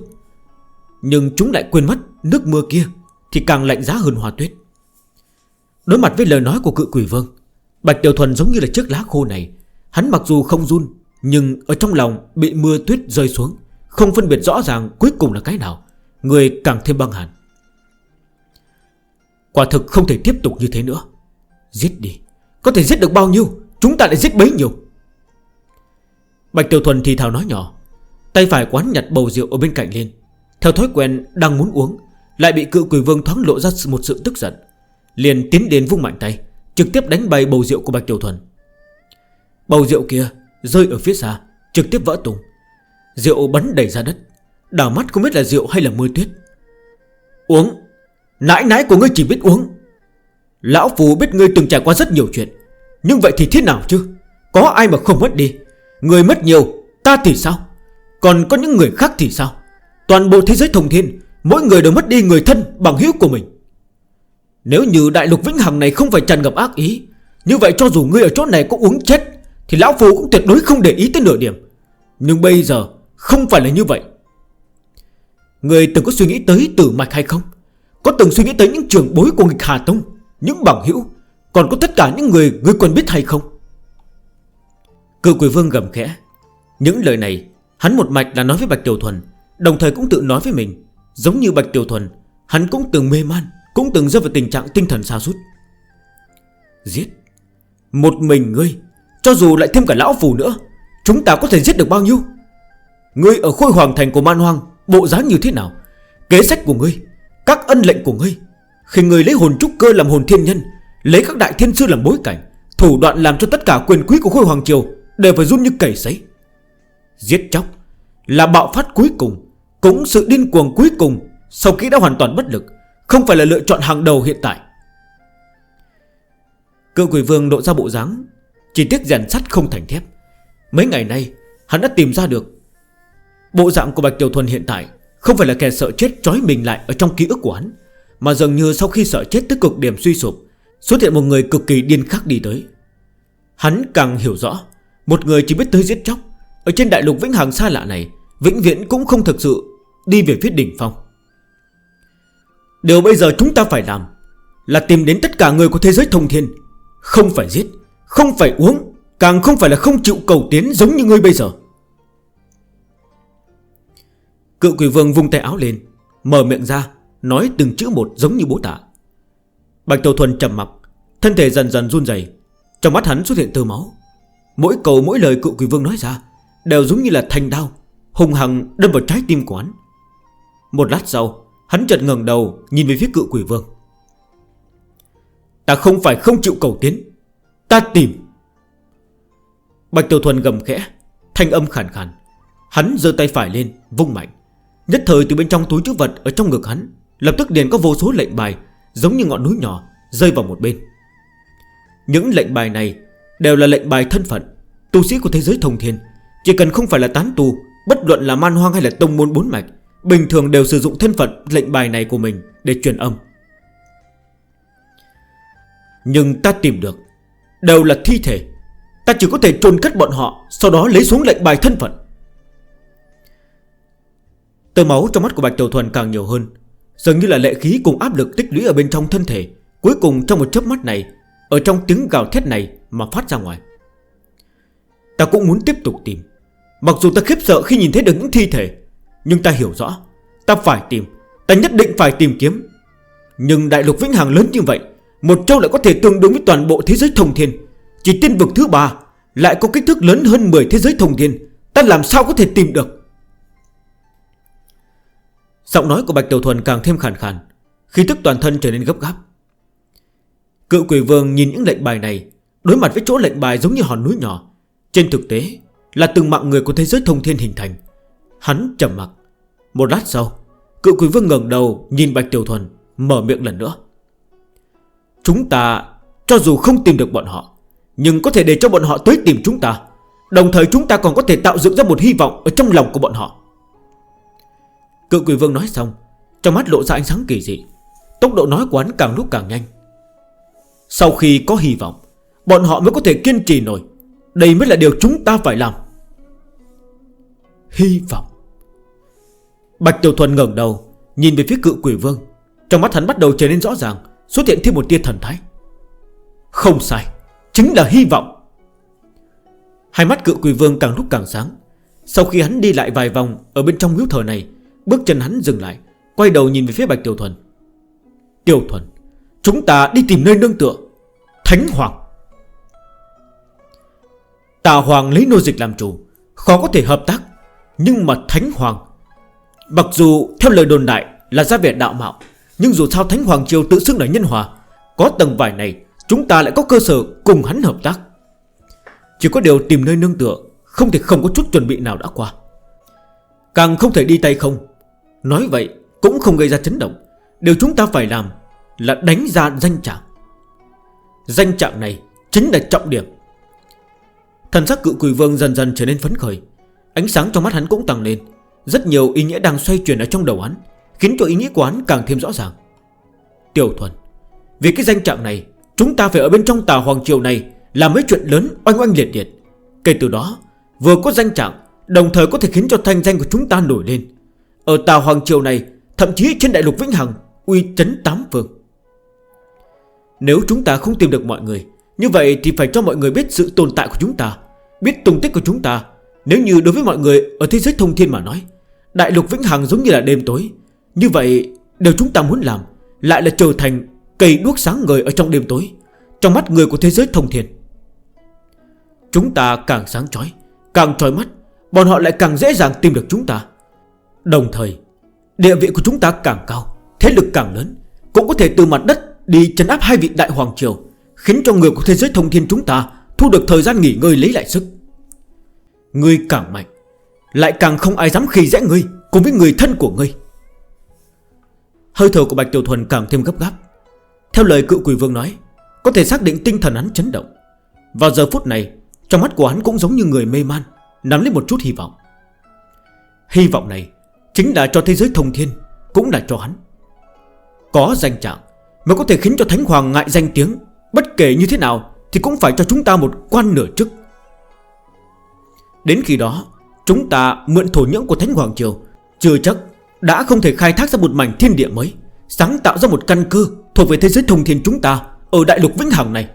Nhưng chúng lại quên mất Nước mưa kia thì càng lạnh giá hơn hòa tuyết. Đối mặt với lời nói của cự quỷ vương, Bạch Tiểu Thuần giống như là chiếc lá khô này. Hắn mặc dù không run, Nhưng ở trong lòng bị mưa tuyết rơi xuống, Không phân biệt rõ ràng cuối cùng là cái nào, Người càng thêm băng hẳn Quả thực không thể tiếp tục như thế nữa. Giết đi. Có thể giết được bao nhiêu, Chúng ta lại giết bấy nhiều Bạch Tiểu Thuần thì thào nói nhỏ, Tay phải quán nhặt bầu rượu ở bên cạnh lên. Theo thói quen đang muốn uống, Lại bị cự quỷ vương thoáng lộ ra một sự tức giận, Liền tiến đến vung mạnh tay, Trực tiếp đánh bay bầu rượu của Bạch Tiểu Thuần. Bầu rượu kia rơi ở phía xa, Trực tiếp vỡ tung Rượu bắn đẩy ra đất, Đảo mắt không biết là rượu hay là mưa tuyết. Uống, Nãi nãi của ngươi chỉ biết uống. Lão phù biết ngươi từng trải qua rất nhiều chuyện, Nhưng vậy thì thế nào chứ? Có ai mà không mất đi? Người mất nhiều, Ta thì sao? Còn có những người khác thì sao? Toàn bộ thế giới thông thiên, Mỗi người đều mất đi người thân bằng hữu của mình. Nếu như đại lục vĩnh hằng này không phải tràn ngập ác ý, Như vậy cho dù ngươi ở chỗ này có uống chết, Thì lão phu cũng tuyệt đối không để ý tới nửa điểm. Nhưng bây giờ, không phải là như vậy. Người từng có suy nghĩ tới tử mạch hay không? Có từng suy nghĩ tới những trường bối của nghịch Hà Tông, Những bằng hữu, Còn có tất cả những người ngươi quen biết hay không? Cự quỷ vương gầm khẽ. Những lời này, hắn một mạch là nói với Bạch Tiểu Thuần, Đồng thời cũng tự nói với mình. Giống như Bạch Tiểu Thuần, Hắn cũng từng mê man, Cũng từng rơi vào tình trạng tinh thần xa sút. Giết! Một mình ngươi, Cho dù lại thêm cả lão phù nữa, Chúng ta có thể giết được bao nhiêu? Ngươi ở khôi hoàng thành của man hoang, Bộ dáng như thế nào? Kế sách của ngươi, Các ân lệnh của ngươi, Khi ngươi lấy hồn trúc cơ làm hồn thiên nhân, Lấy các đại thiên sư làm bối cảnh, Thủ đoạn làm cho tất cả quyền quý của khôi hoàng triều Đều phải run như cầy sấy. Giết chóc Là bạo phát cuối cùng, Cũng sự điên cuồng cuối cùng Sau khi đã hoàn toàn bất lực, Không phải là lựa chọn hàng đầu hiện tại. Cự quỷ vương độ ra bộ dáng, Chỉ tiếc rèn sắt không thành thép. Mấy ngày nay, hắn đã tìm ra được. Bộ dạng của Bạch Tiểu Thuần hiện tại Không phải là kẻ sợ chết trói mình lại Ở trong ký ức của hắn, Mà dường như sau khi sợ chết tới cực điểm suy sụp, Xuất hiện một người cực kỳ điên khắc đi tới. Hắn càng hiểu rõ một người chỉ biết tới giết chóc. Ở trên đại lục Vĩnh Hằng xa lạ này, Vĩnh viễn cũng không thực sự Đi về phía đỉnh phong. Điều bây giờ chúng ta phải làm Là tìm đến tất cả người của thế giới thông thiên. Không phải giết, Không phải uống, Càng không phải là không chịu cầu tiến giống như ngươi bây giờ. Cựu quỷ vương vung tay áo lên, Mở miệng ra, Nói từng chữ một giống như bố tả Bạch Tổ Thuần trầm mặt Thân thể dần dần run dày Trong mắt hắn xuất hiện tơ máu. Mỗi câu, mỗi lời cựu quỷ vương nói ra Đều giống như là thanh đao Hùng hằng đâm vào trái tim của Một lát sau, Hắn chợt ngần đầu nhìn về phía cựu quỷ vương. Ta không phải không chịu cầu tiến, Ta tìm. Bạch Tiểu Thuần gầm khẽ, Thanh âm khản khàn. Hắn dơ tay phải lên, vung mạnh. Nhất thời từ bên trong túi chữ vật ở trong ngực hắn, Lập tức điền có vô số lệnh bài Giống như ngọn núi nhỏ rơi vào một bên. Những lệnh bài này đều là lệnh bài thân phận. Tu sĩ của thế giới thông thiên. Chỉ cần không phải là tán tu Bất luận là man hoang hay là tông môn bốn mạch, Bình thường đều sử dụng thân phận, lệnh bài này của mình Để truyền âm. Nhưng ta tìm được, Đều là thi thể. Ta chỉ có thể trôn cất bọn họ, Sau đó lấy xuống lệnh bài thân phận. Tơ máu trong mắt của Bạch Tiểu Thuần càng nhiều hơn, Dường như là lệ khí cùng áp lực tích lũy ở bên trong thân thể, Cuối cùng trong một chớp mắt này, Ở trong tiếng gào thét này mà phát ra ngoài. Ta cũng muốn tiếp tục tìm. Mặc dù ta khiếp sợ khi nhìn thấy được những thi thể, Nhưng ta hiểu rõ, Ta phải tìm, Ta nhất định phải tìm kiếm. Nhưng đại lục Vĩnh Hằng lớn như vậy, Một châu lại có thể tương đương với toàn bộ thế giới thông thiên. Chỉ tiên vực thứ ba Lại có kích thước lớn hơn 10 thế giới thông thiên. Ta làm sao có thể tìm được? Giọng nói của Bạch Tiểu Thuần càng thêm khàn khàn Khi tức toàn thân trở nên gấp gáp. Cựu quỷ vương nhìn những lệnh bài này, Đối mặt với chỗ lệnh bài giống như hòn núi nhỏ trên thực tế, là từng mạng người của thế giới thông thiên hình thành. Hắn chầm mặt Một lát sau Cựu quý vương ngần đầu nhìn Bạch Tiểu Thuần, Mở miệng lần nữa. Chúng ta, cho dù không tìm được bọn họ, Nhưng có thể để cho bọn họ tới tìm chúng ta. Đồng thời chúng ta còn có thể tạo dựng ra một hy vọng Ở trong lòng của bọn họ. Cựu quỷ vương nói xong, Trong mắt lộ ra ánh sáng kỳ dị. Tốc độ nói quán càng lúc càng nhanh. Sau khi có hy vọng, Bọn họ mới có thể kiên trì nổi. Đây mới là điều chúng ta phải làm. Hy vọng. Bạch Tiểu Thuần ngẩng đầu, Nhìn về phía cự quỷ vương. Trong mắt hắn bắt đầu trở nên rõ ràng, Xuất hiện thêm một tia thần thái. Không sai, Chính là hy vọng. Hai mắt cự quỷ vương càng lúc càng sáng. Sau khi hắn đi lại vài vòng Ở bên trong miếu thờ này, Bước chân hắn dừng lại, Quay đầu nhìn về phía Bạch Tiểu Thuần. Tiểu Thuần, Chúng ta đi tìm nơi nương tựa. Thánh Hoàng. Tà Hoàng lấy nô dịch làm chủ. Khó có thể hợp tác, Nhưng mà Thánh Hoàng. Mặc dù theo lời đồn đại là gia viện đạo mạo, Nhưng dù sao Thánh Hoàng Triều tự xưng là nhân hòa, Có tầng vải này, Chúng ta lại có cơ sở cùng hắn hợp tác. Chỉ có điều tìm nơi nương tựa, Không thể không có chút chuẩn bị nào đã qua. Càng không thể đi tay không. Nói vậy cũng không gây ra chấn động. Điều chúng ta phải làm Là đánh ra danh trạng. Danh trạng này chính là trọng điểm. Thần sắc cự quỷ vương dần dần trở nên phấn khởi. Ánh sáng trong mắt hắn cũng tăng lên. Rất nhiều ý nghĩa đang xoay chuyển ở trong đầu hắn, Khiến cho ý nghĩa của hắn càng thêm rõ ràng. Tiểu thuần, Vì cái danh trạng này, Chúng ta phải ở bên trong tà hoàng triều này Làm mấy chuyện lớn oanh oanh liệt liệt. Kể từ đó, vừa có danh trạng, Đồng thời có thể khiến cho thanh danh của chúng ta nổi lên. Ở tà hoàng triều này, Thậm chí trên đại lục Vĩnh Hằng, Uy chấn tám phương. Nếu chúng ta không tìm được mọi người, Như vậy thì phải cho mọi người biết sự tồn tại của chúng ta. Biết tung tích của chúng ta. Nếu như đối với mọi người ở thế giới thông thiên mà nói, Đại lục vĩnh hằng giống như là đêm tối. Như vậy, điều chúng ta muốn làm Lại là trở thành cây đuốc sáng người ở trong đêm tối, Trong mắt người của thế giới thông thiên. Chúng ta càng sáng chói, Càng trói mắt, Bọn họ lại càng dễ dàng tìm được chúng ta. Đồng thời, Địa vị của chúng ta càng cao, Thế lực càng lớn, Cũng có thể từ mặt đất đi chấn áp hai vị đại hoàng triều, Khiến cho người của thế giới thông thiên chúng ta Thu được thời gian nghỉ ngơi lấy lại sức. Ngươi càng mạnh, Lại càng không ai dám khi dễ ngươi Cùng với người thân của ngươi. Hơi thở của Bạch Tiểu Thuần càng thêm gấp gáp. Theo lời cựu quỷ vương nói, Có thể xác định tinh thần hắn chấn động. Vào giờ phút này, Trong mắt của hắn cũng giống như người mê man, Nắm lấy một chút hy vọng. Hy vọng này Chính là cho thế giới thông thiên, Cũng là cho hắn. Có danh trạng Mới có thể khiến cho Thánh Hoàng ngại danh tiếng, Bất kể như thế nào thì cũng phải cho chúng ta một quan nửa chức. Đến khi đó, Chúng ta mượn thổ nhưỡng của Thánh Hoàng Triều, Chưa chắc đã không thể khai thác ra một mảnh thiên địa mới, Sáng tạo ra một căn cơ Thuộc về thế giới thông thiên chúng ta Ở đại lục Vĩnh Hằng này.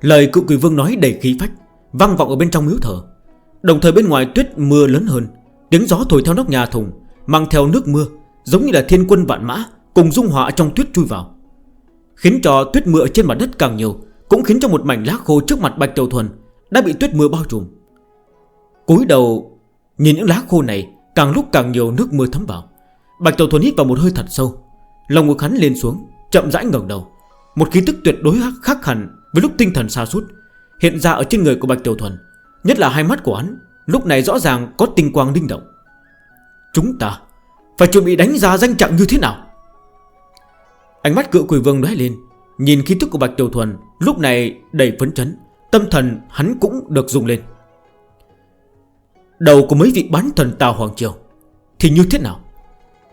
Lời cựu quỷ vương nói đầy khí phách Văng vọng ở bên trong miếu thờ. Đồng thời bên ngoài tuyết mưa lớn hơn, Tiếng gió thổi theo nóc nhà thùng, Mang theo nước mưa, Giống như là thiên quân vạn mã Cùng dung họa trong tuyết chui vào. Khiến cho tuyết mưa trên mặt đất càng nhiều, Cũng khiến cho một mảnh lá khô trước mặt Bạch Tiểu Thuần Đã bị tuyết mưa bao trùm. Cúi đầu Nhìn những lá khô này, Càng lúc càng nhiều nước mưa thấm vào. Bạch Tiểu Thuần hít vào một hơi thật sâu, Lòng ngực hắn lên xuống, Chậm rãi ngẩng đầu. Một khí tức tuyệt đối khác hẳn Với lúc tinh thần xa sút Hiện ra ở trên người của Bạch Tiểu Thuần, Nhất là hai mắt của hắn, Lúc này rõ ràng có tinh quang đinh động. Chúng ta Phải chuẩn bị đánh giá danh trạng như thế nào? Ánh mắt cự quỷ vương nói lên, Nhìn khí thức của Bạch Tiểu Thuần, Lúc này đầy phấn chấn, Tâm thần hắn cũng được dùng lên. Đầu của mấy vị bán thần Tào Hoàng Triều Thì như thế nào?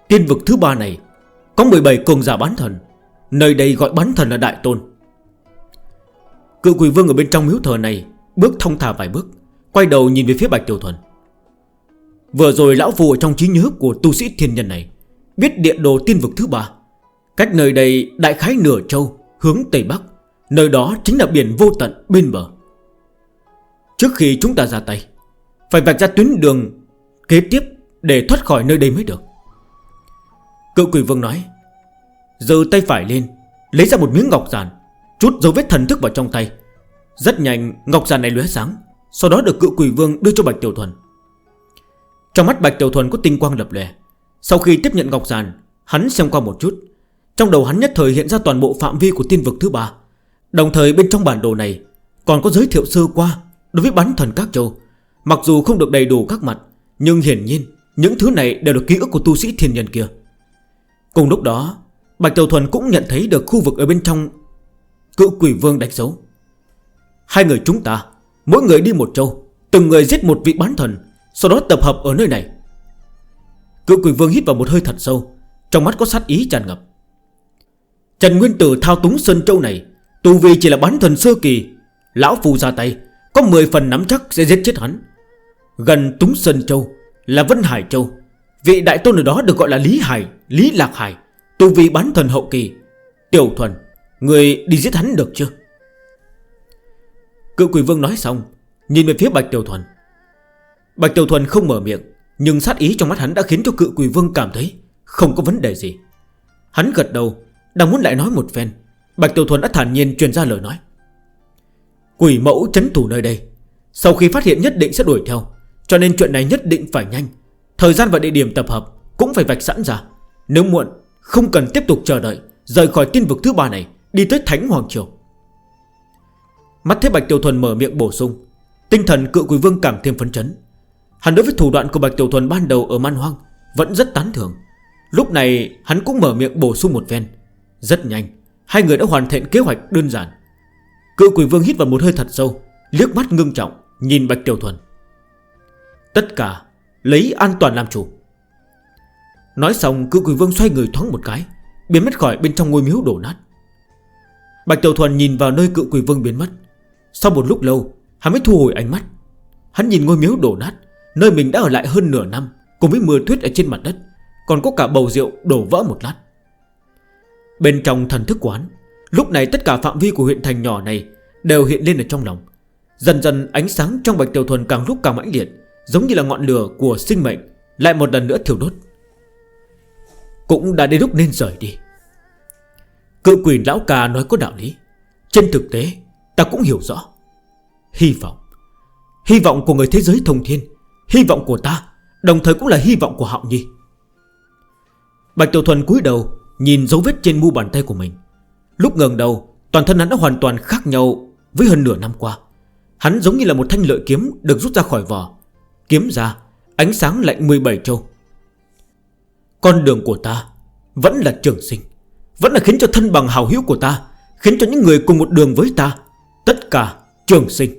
Tiên vực thứ ba này Có 17 cường giả bán thần, Nơi đây gọi bán thần là Đại Tôn. Cựu quỷ vương ở bên trong miếu thờ này Bước thông thả vài bước, Quay đầu nhìn về phía Bạch Tiểu Thuần. Vừa rồi lão phù ở trong trí nhớ của tu sĩ thiên nhân này Biết địa đồ tiên vực thứ ba Cách nơi đây đại khái nửa châu, Hướng Tây Bắc. Nơi đó chính là biển vô tận bên bờ. Trước khi chúng ta ra tay, Phải vạch ra tuyến đường Kế tiếp để thoát khỏi nơi đây mới được. Cựu quỷ vương nói Giờ tay phải lên, Lấy ra một miếng ngọc giản, Chút dấu vết thần thức vào trong tay. Rất nhanh, ngọc giản này lóe sáng, Sau đó được cựu quỷ vương đưa cho Bạch Tiểu Thuần. Trong mắt Bạch Tiểu Thuần có tinh quang lập lè Sau khi tiếp nhận ngọc giản, Hắn xem qua một chút trong đầu hắn nhất thời hiện ra toàn bộ phạm vi của tiên vực thứ ba. Đồng thời bên trong bản đồ này Còn có giới thiệu sơ qua Đối với bắn thần các châu. Mặc dù không được đầy đủ các mặt, Nhưng hiển nhiên những thứ này đều được ký ức của tu sĩ thiên nhân kia. Cùng lúc đó, Bạch Tiểu Thuần cũng nhận thấy được khu vực ở bên trong Cự quỷ vương đánh dấu. Hai người chúng ta, Mỗi người đi một châu, Từng người giết một vị bán thần, Sau đó tập hợp ở nơi này. Cựu quỷ vương hít vào một hơi thật sâu, Trong mắt có sát ý tràn ngập. Trần Nguyên Tử thao túng Sơn Châu này, Tù Vi chỉ là bán thần sơ kỳ, Lão phù ra tay, Có 10 phần nắm chắc sẽ giết chết hắn. Gần Túng Sơn Châu Là Vân Hải Châu, Vị đại tôn ở đó được gọi là Lý Hải, Lý Lạc Hải, Tù Vi bán thần hậu kỳ. Tiểu thuần, Người đi giết hắn được chưa? Cự quỷ vương nói xong, Nhìn về phía Bạch Tiểu Thuần. Bạch Tiểu Thuần không mở miệng, Nhưng sát ý trong mắt hắn đã khiến cho cự quỷ vương cảm thấy Không có vấn đề gì. Hắn gật đầu đang muốn lại nói một phen, Bạch Tiểu Thuần đã thản nhiên truyền ra lời nói. Quỷ mẫu chấn thủ nơi đây, Sau khi phát hiện nhất định sẽ đuổi theo, Cho nên chuyện này nhất định phải nhanh. Thời gian và địa điểm tập hợp Cũng phải vạch sẵn ra. Nếu muộn, không cần tiếp tục chờ đợi, Rời khỏi tiên vực thứ ba này, Đi tới Thánh Hoàng Triều. Mắt thấy Bạch Tiểu Thuần mở miệng bổ sung, Tinh thần cự quỷ vương càng thêm phấn chấn. Hắn đối với thủ đoạn của Bạch Tiểu Thuần ban đầu ở Man Hoang Vẫn rất tán thưởng. Lúc này, hắn cũng mở miệng bổ sung một ven rất nhanh, Hai người đã hoàn thiện kế hoạch đơn giản. Cự quỷ vương hít vào một hơi thật sâu, Liếc mắt ngưng trọng, Nhìn Bạch Tiểu Thuần. Tất cả lấy an toàn làm chủ. Nói xong, cự quỷ vương xoay người thoáng một cái, Biến mất khỏi bên trong ngôi miếu đổ nát. Bạch Tiểu Thuần nhìn vào nơi cự quỷ vương biến mất. Sau một lúc lâu, Hắn mới thu hồi ánh mắt. Hắn nhìn ngôi miếu đổ nát, Nơi mình đã ở lại hơn nửa năm, Cùng với mưa tuyết ở trên mặt đất, Còn có cả bầu rượu đổ vỡ một lát. Bên trong thần thức quán, Lúc này tất cả phạm vi của huyện thành nhỏ này Đều hiện lên ở trong lòng. Dần dần ánh sáng trong bạch tiểu thuần càng lúc càng mãnh liệt, Giống như là ngọn lửa của sinh mệnh Lại một lần nữa thiểu đốt. Cũng đã đến lúc nên rời đi. Cự quỷ lão ca nói có đạo lý. Trên thực tế, ta cũng hiểu rõ. Hy vọng. Hy vọng của người thế giới thông thiên, Hy vọng của ta, Đồng thời cũng là hy vọng của họ Nhi. Bạch Tiểu Thuần cúi đầu Nhìn dấu vết trên mu bàn tay của mình. Lúc ngần đầu, Toàn thân hắn đã hoàn toàn khác nhau Với hơn nửa năm qua. Hắn giống như là một thanh lợi kiếm được rút ra khỏi vỏ. Kiếm ra, Ánh sáng lạnh 17 châu Con đường của ta Vẫn là trường sinh, Vẫn là khiến cho thân bằng hào hữu của ta, Khiến cho những người cùng một đường với ta, Tất cả trường sinh.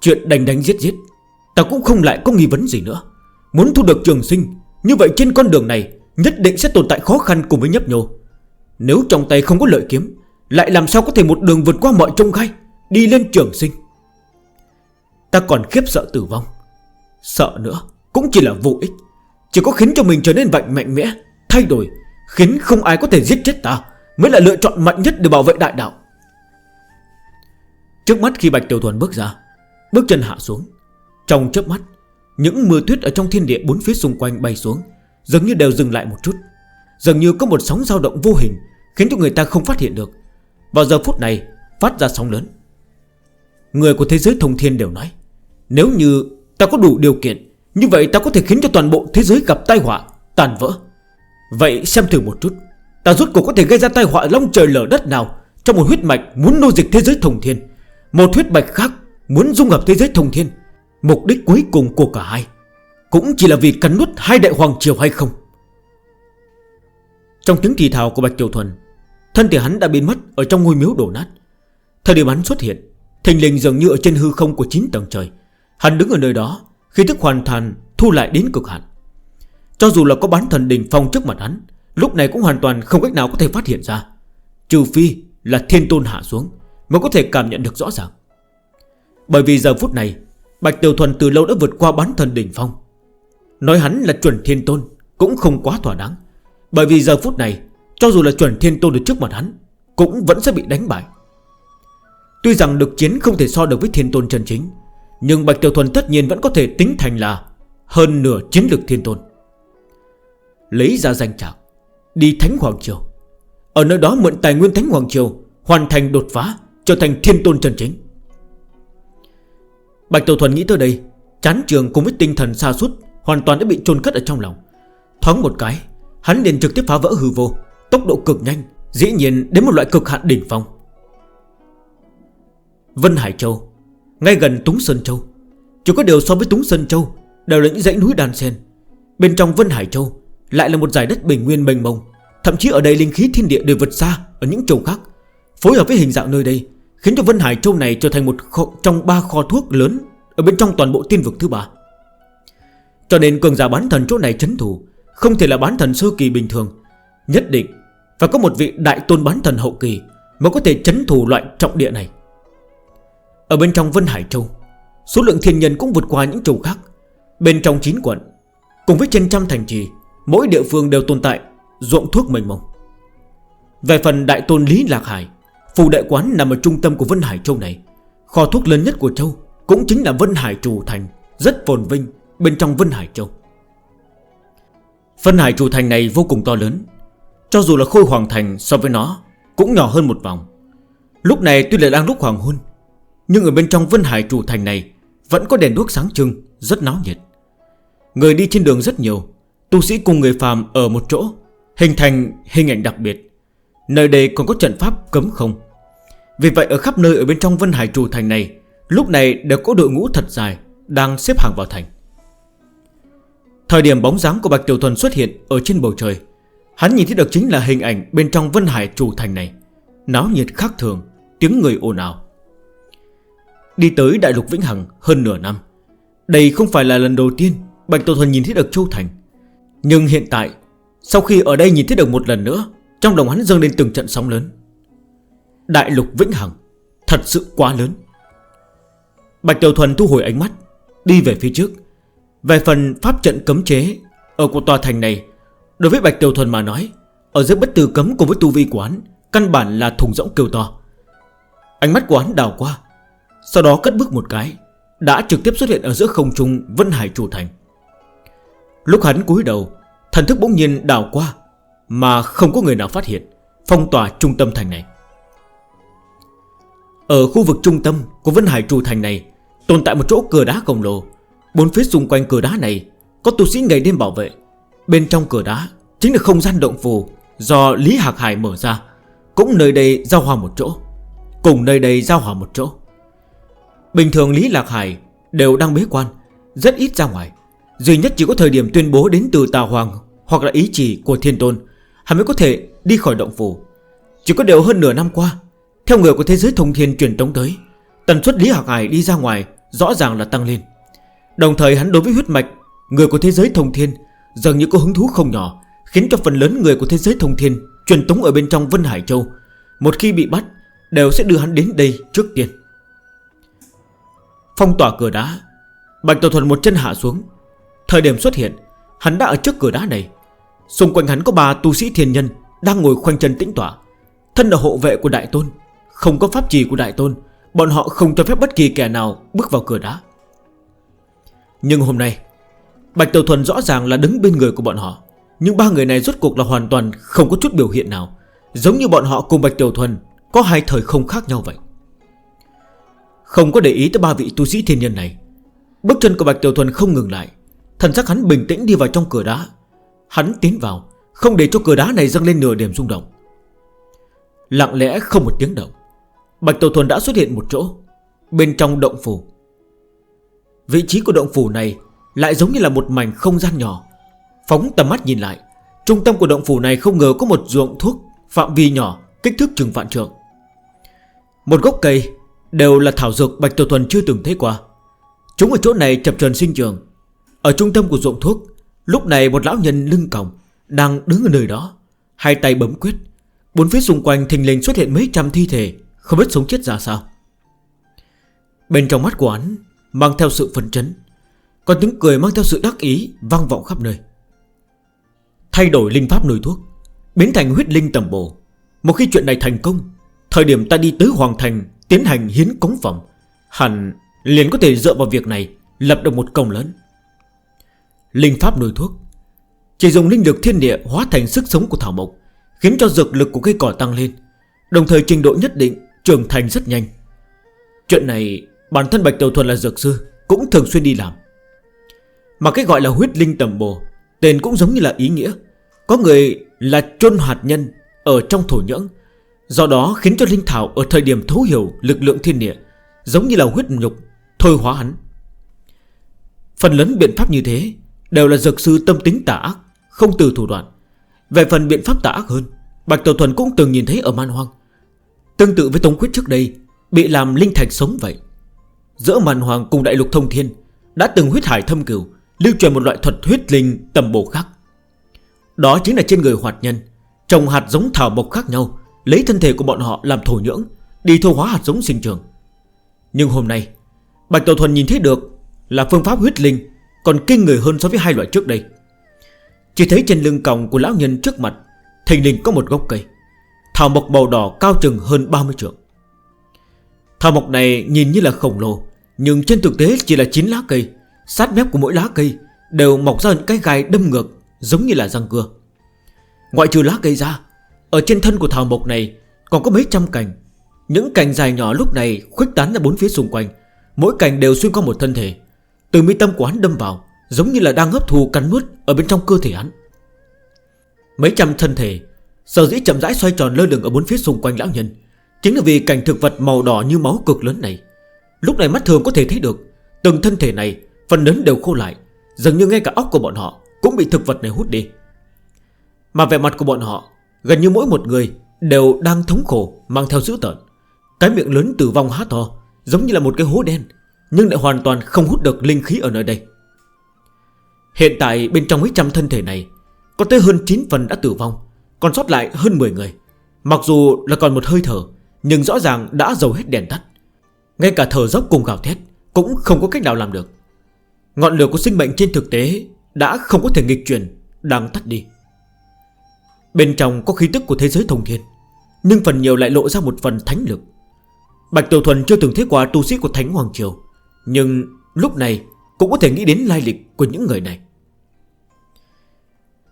Chuyện đánh đánh giết giết, Ta cũng không lại có nghi vấn gì nữa. Muốn thu được trường sinh, Như vậy trên con đường này Nhất định sẽ tồn tại khó khăn cùng với nhấp nhô. Nếu trong tay không có lợi kiếm, Lại làm sao có thể một đường vượt qua mọi trông gai, Đi lên trường sinh? Ta còn khiếp sợ tử vong. Sợ nữa, Cũng chỉ là vô ích. Chỉ có khiến cho mình trở nên mạnh mạnh mẽ, Thay đổi, Khiến không ai có thể giết chết ta, Mới là lựa chọn mạnh nhất để bảo vệ đại đạo. Trước mắt khi Bạch Tiểu Thuần bước ra, Bước chân hạ xuống, Trong chớp mắt, Những mưa tuyết ở trong thiên địa bốn phía xung quanh bay xuống Dường như đều dừng lại một chút. Dường như có một sóng dao động vô hình Khiến cho người ta không phát hiện được. Vào giờ phút này, phát ra sóng lớn. Người của thế giới thông thiên đều nói, Nếu như ta có đủ điều kiện, Như vậy ta có thể khiến cho toàn bộ thế giới gặp tai họa, Tàn vỡ. Vậy xem thử một chút, Ta rốt cuộc có thể gây ra tai họa long trời lở đất nào Trong một huyết mạch muốn nô dịch thế giới thông thiên? Một huyết mạch khác muốn dung hợp thế giới thông thiên? Mục đích cuối cùng của cả hai. Cũng chỉ là vì cắn nút hai đại hoàng triều hay không? Trong tiếng thì thảo của Bạch Triều Thuần, Thân thể hắn đã biến mất Ở trong ngôi miếu đổ nát. Thời điểm hắn xuất hiện, Thình lình dường như ở trên hư không của 9 tầng trời. Hắn đứng ở nơi đó, Khi thức hoàn thành thu lại đến cực hạn. Cho dù là có bán thần đình phong trước mặt hắn, Lúc này cũng hoàn toàn không cách nào có thể phát hiện ra. Trừ phi là thiên tôn hạ xuống Mới có thể cảm nhận được rõ ràng. Bởi vì giờ phút này, Bạch Tiểu Thuần từ lâu đã vượt qua bán thần đỉnh phong. Nói hắn là chuẩn thiên tôn, Cũng không quá thỏa đáng. Bởi vì giờ phút này, Cho dù là chuẩn thiên tôn được trước mặt hắn, Cũng vẫn sẽ bị đánh bại. Tuy rằng lực chiến không thể so được với thiên tôn chân chính, Nhưng Bạch Tiểu Thuần tất nhiên vẫn có thể tính thành là Hơn nửa chiến lực thiên tôn. Lấy ra danh trạng Đi Thánh Hoàng Triều. Ở nơi đó mượn tài nguyên Thánh Hoàng Triều, Hoàn thành đột phá, Trở thành thiên tôn chân chính. Bạch Tiểu Thuần nghĩ tới đây, Chán trường cùng với tinh thần xa suốt Hoàn toàn đã bị chôn cất ở trong lòng. Thoáng một cái Hắn liền trực tiếp phá vỡ hư vô Tốc độ cực nhanh Dĩ nhiên đến một loại cực hạn đỉnh phong. Vân Hải Châu Ngay gần Túng Sơn Châu Chỉ có điều so với Túng Sơn Châu Đều là những dãy núi đàn sen Bên trong Vân Hải Châu Lại là một giải đất bình nguyên mênh mông Thậm chí ở đây linh khí thiên địa đều vượt xa Ở những châu khác. Phối hợp với hình dạng nơi đây Khiến cho Vân Hải Châu này trở thành một kho, trong ba kho thuốc lớn Ở bên trong toàn bộ tiên vực thứ ba. Cho nên cường giả bán thần chỗ này chấn thủ, Không thể là bán thần sơ kỳ bình thường. Nhất định và có một vị đại tôn bán thần hậu kỳ Mới có thể chấn thủ loại trọng địa này. Ở bên trong Vân Hải Châu, Số lượng thiên nhân cũng vượt qua những châu khác. Bên trong 9 quận, Cùng với trên trăm thành trì, Mỗi địa phương đều tồn tại ruộng thuốc mênh mông. Về phần đại tôn Lý Lạc Hải Phù đại quán nằm ở trung tâm của Vân Hải Châu này. Kho thuốc lớn nhất của Châu Cũng chính là Vân Hải Trù Thành, Rất phồn vinh. Bên trong Vân Hải Châu. Vân Hải chủ Thành này vô cùng to lớn, Cho dù là Khôi Hoàng Thành so với nó Cũng nhỏ hơn một vòng. Lúc này tuy là đang lúc hoàng hôn, Nhưng ở bên trong Vân Hải chủ Thành này Vẫn có đèn đuốc sáng trưng, Rất náo nhiệt. Người đi trên đường rất nhiều, Tu sĩ cùng người phàm ở một chỗ, Hình thành hình ảnh đặc biệt. Nơi đây còn có trận pháp cấm không? Vì vậy ở khắp nơi ở bên trong Vân Hải chủ Thành này, Lúc này đều có đội ngũ thật dài Đang xếp hàng vào thành. Thời điểm bóng dáng của Bạch Tiểu Thuần xuất hiện Ở trên bầu trời, Hắn nhìn thấy được chính là hình ảnh bên trong Vân Hải Trù Thành này. Náo nhiệt khác thường, Tiếng người ồn ào. Đi tới Đại lục Vĩnh Hằng hơn nửa năm, Đây không phải là lần đầu tiên Bạch tiểu Thuần nhìn thấy được Châu Thành. Nhưng hiện tại, Sau khi ở đây nhìn thấy được một lần nữa, Trong đồng hắn dâng lên từng trận sóng lớn. Đại lục Vĩnh Hằng, Thật sự quá lớn. Bạch Tiểu Thuần thu hồi ánh mắt, Đi về phía trước. Về phần pháp trận cấm chế Ở của tòa thành này, Đối với Bạch Tiểu Thuần mà nói, Ở dưới bất tử cấm cùng với tu vi quán Căn bản là thùng rỗng kêu to. Ánh mắt của hắn đào qua, Sau đó cất bước một cái, Đã trực tiếp xuất hiện ở giữa không trung Vân Hải Chủ Thành. Lúc hắn cúi đầu, Thần thức bỗng nhiên đào qua, Mà không có người nào phát hiện Phong tỏa trung tâm thành này. Ở khu vực trung tâm của Vân Hải Trù Thành này, Tồn tại một chỗ cửa đá khổng lồ Bốn phía xung quanh cửa đá này, Có tu sĩ ngày đêm bảo vệ. Bên trong cửa đá chính là không gian động phù Do Lý Hạc Hải mở ra. Cũng nơi đây giao hòa một chỗ, Cùng nơi đây giao hòa một chỗ. Bình thường Lý Lạc Hải Đều đang bế quan, Rất ít ra ngoài. Duy nhất chỉ có thời điểm tuyên bố đến từ Tà Hoàng Hoặc là ý chỉ của Thiên Tôn, Hắn mới có thể đi khỏi động phủ Chỉ có đều hơn nửa năm qua, Theo người của thế giới thông thiên truyền tống tới, Tần suất Lý Hạc Hải đi ra ngoài Rõ ràng là tăng lên. Đồng thời hắn đối với huyết mạch, Người của thế giới thông thiên Dần như có hứng thú không nhỏ, Khiến cho phần lớn người của thế giới thông thiên Truyền tống ở bên trong Vân Hải Châu, Một khi bị bắt, Đều sẽ đưa hắn đến đây trước tiên. Phong tỏa cửa đá, Bạch Tàu Thuần một chân hạ xuống. Thời điểm xuất hiện, Hắn đã ở trước cửa đá này. Xung quanh hắn có ba tu sĩ thiên nhân Đang ngồi khoanh chân tĩnh tỏa Thân là hộ vệ của Đại Tôn, Không có pháp trì của Đại Tôn, Bọn họ không cho phép bất kỳ kẻ nào bước vào cửa đá. Nhưng hôm nay, Bạch Tiểu Thuần rõ ràng là đứng bên người của bọn họ. Nhưng ba người này rốt cuộc là hoàn toàn không có chút biểu hiện nào. Giống như bọn họ cùng Bạch Tiểu Thuần Có hai thời không khác nhau vậy. Không có để ý tới ba vị tu sĩ thiên nhân này. Bước chân của Bạch Tiểu Thuần không ngừng lại. Thần sắc hắn bình tĩnh đi vào trong cửa đá. Hắn tiến vào, Không để cho cửa đá này dâng lên nửa điểm rung động. Lặng lẽ không một tiếng động. Bạch Tiểu Thuần đã xuất hiện một chỗ, Bên trong động phủ. Vị trí của động phủ này Lại giống như là một mảnh không gian nhỏ. Phóng tầm mắt nhìn lại, Trung tâm của động phủ này không ngờ có một ruộng thuốc Phạm vi nhỏ kích thước chừng vạn trượng. Một gốc cây Đều là thảo dược Bạch Tiểu Thuần chưa từng thấy qua. Chúng ở chỗ này chập trần sinh trường Ở trung tâm của ruộng thuốc, Lúc này một lão nhân lưng còng Đang đứng ở nơi đó, Hai tay bấm quyết. Bốn phía xung quanh thình lình xuất hiện mấy trăm thi thể, Không biết sống chết ra sao. Bên trong mắt của hắn Mang theo sự phấn chấn. Còn tiếng cười mang theo sự đắc ý Vang vọng khắp nơi. Thay đổi linh pháp nồi thuốc, Biến thành huyết linh tầm bổ. Một khi chuyện này thành công, Thời điểm ta đi tới Hoàng Thành Tiến hành hiến cống phẩm, Hẳn liền có thể dựa vào việc này Lập được một công lớn. Linh pháp nồi thuốc, Chỉ dùng linh lực thiên địa hóa thành sức sống của thảo mộc, Khiến cho dược lực của cây cỏ tăng lên, Đồng thời trình độ nhất định trưởng thành rất nhanh. Chuyện này Bản thân Bạch Tiểu Thuần là dược sư, Cũng thường xuyên đi làm. Mà cái gọi là huyết linh tầm bồ, Tên cũng giống như là ý nghĩa. Có người là chôn hạt nhân Ở trong thổ nhưỡng. Do đó khiến cho Linh Thảo ở thời điểm thấu hiểu lực lượng thiên địa, Giống như là huyết nhục, Thôi hóa hắn. Phần lớn biện pháp như thế Đều là dược sư tâm tính tả ác, Không từ thủ đoạn. Về phần biện pháp tả ác hơn, Bạch Tiểu Thuần cũng từng nhìn thấy ở man hoang. Tương tự với Tống Quyết trước đây, Bị làm linh thạch sống vậy. Giữa màn hoàng cùng đại lục thông thiên, Đã từng huyết hải thâm cửu, Lưu truyền một loại thuật huyết linh tầm bổ khác. Đó chính là trên người hoạt nhân, Trồng hạt giống thảo mộc khác nhau, Lấy thân thể của bọn họ làm thổ nhưỡng, Đi thô hóa hạt giống sinh trưởng. Nhưng hôm nay, Bạch Tổ Thuần nhìn thấy được Là phương pháp huyết linh Còn kinh người hơn so với hai loại trước đây. Chỉ thấy trên lưng còng của lão nhân trước mặt, Thình linh có một gốc cây, Thảo mộc màu đỏ cao chừng hơn 30 trượng. Thảo mộc này nhìn như là khổng lồ nhưng trên thực tế chỉ là 9 lá cây, Sát mép của mỗi lá cây Đều mọc ra những cái gai đâm ngược Giống như là răng cưa. Ngoại trừ lá cây ra, Ở trên thân của thảo mộc này còn có mấy trăm cành. Những cành dài nhỏ lúc này khuếch tán ra bốn phía xung quanh. Mỗi cành đều xuyên qua một thân thể. Từ mi tâm của hắn đâm vào, Giống như là đang hấp thù cắn nuốt ở bên trong cơ thể hắn. Mấy trăm thân thể, Sở dĩ chậm rãi xoay tròn lơ lửng ở bốn phía xung quanh lão nhân, Chính là vì cảnh thực vật màu đỏ như máu cực lớn này. Lúc này mắt thường có thể thấy được, Từng thân thể này, phần lớn đều khô lại, Dường như ngay cả óc của bọn họ Cũng bị thực vật này hút đi. Mà vẻ mặt của bọn họ, Gần như mỗi một người đều đang thống khổ, Mang theo dữ tợn. Cái miệng lớn tử vong há to, Giống như là một cái hố đen, Nhưng lại hoàn toàn không hút được linh khí ở nơi đây. Hiện tại bên trong mấy trăm thân thể này, Có tới hơn 9 phần đã tử vong, Còn sót lại hơn 10 người. Mặc dù là còn một hơi thở, Nhưng rõ ràng đã dầu hết đèn tắt. Ngay cả thở dốc cùng gào thét Cũng không có cách nào làm được. Ngọn lửa của sinh mệnh trên thực tế Đã không có thể nghịch chuyển, Đang tắt đi. Bên trong có khí tức của thế giới thông thiên, Nhưng phần nhiều lại lộ ra một phần thánh lực. Bạch Tiểu Thuần chưa từng thấy qua tu sĩ của Thánh Hoàng Triều, Nhưng lúc này cũng có thể nghĩ đến lai lịch của những người này.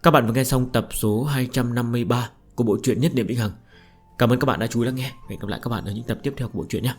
Các bạn vừa nghe xong tập số 253 của bộ truyện Nhất Niệm Vĩnh Hằng. Cảm ơn các bạn đã chú ý lắng nghe. Hẹn gặp lại các bạn ở những tập tiếp theo của bộ truyện nhé.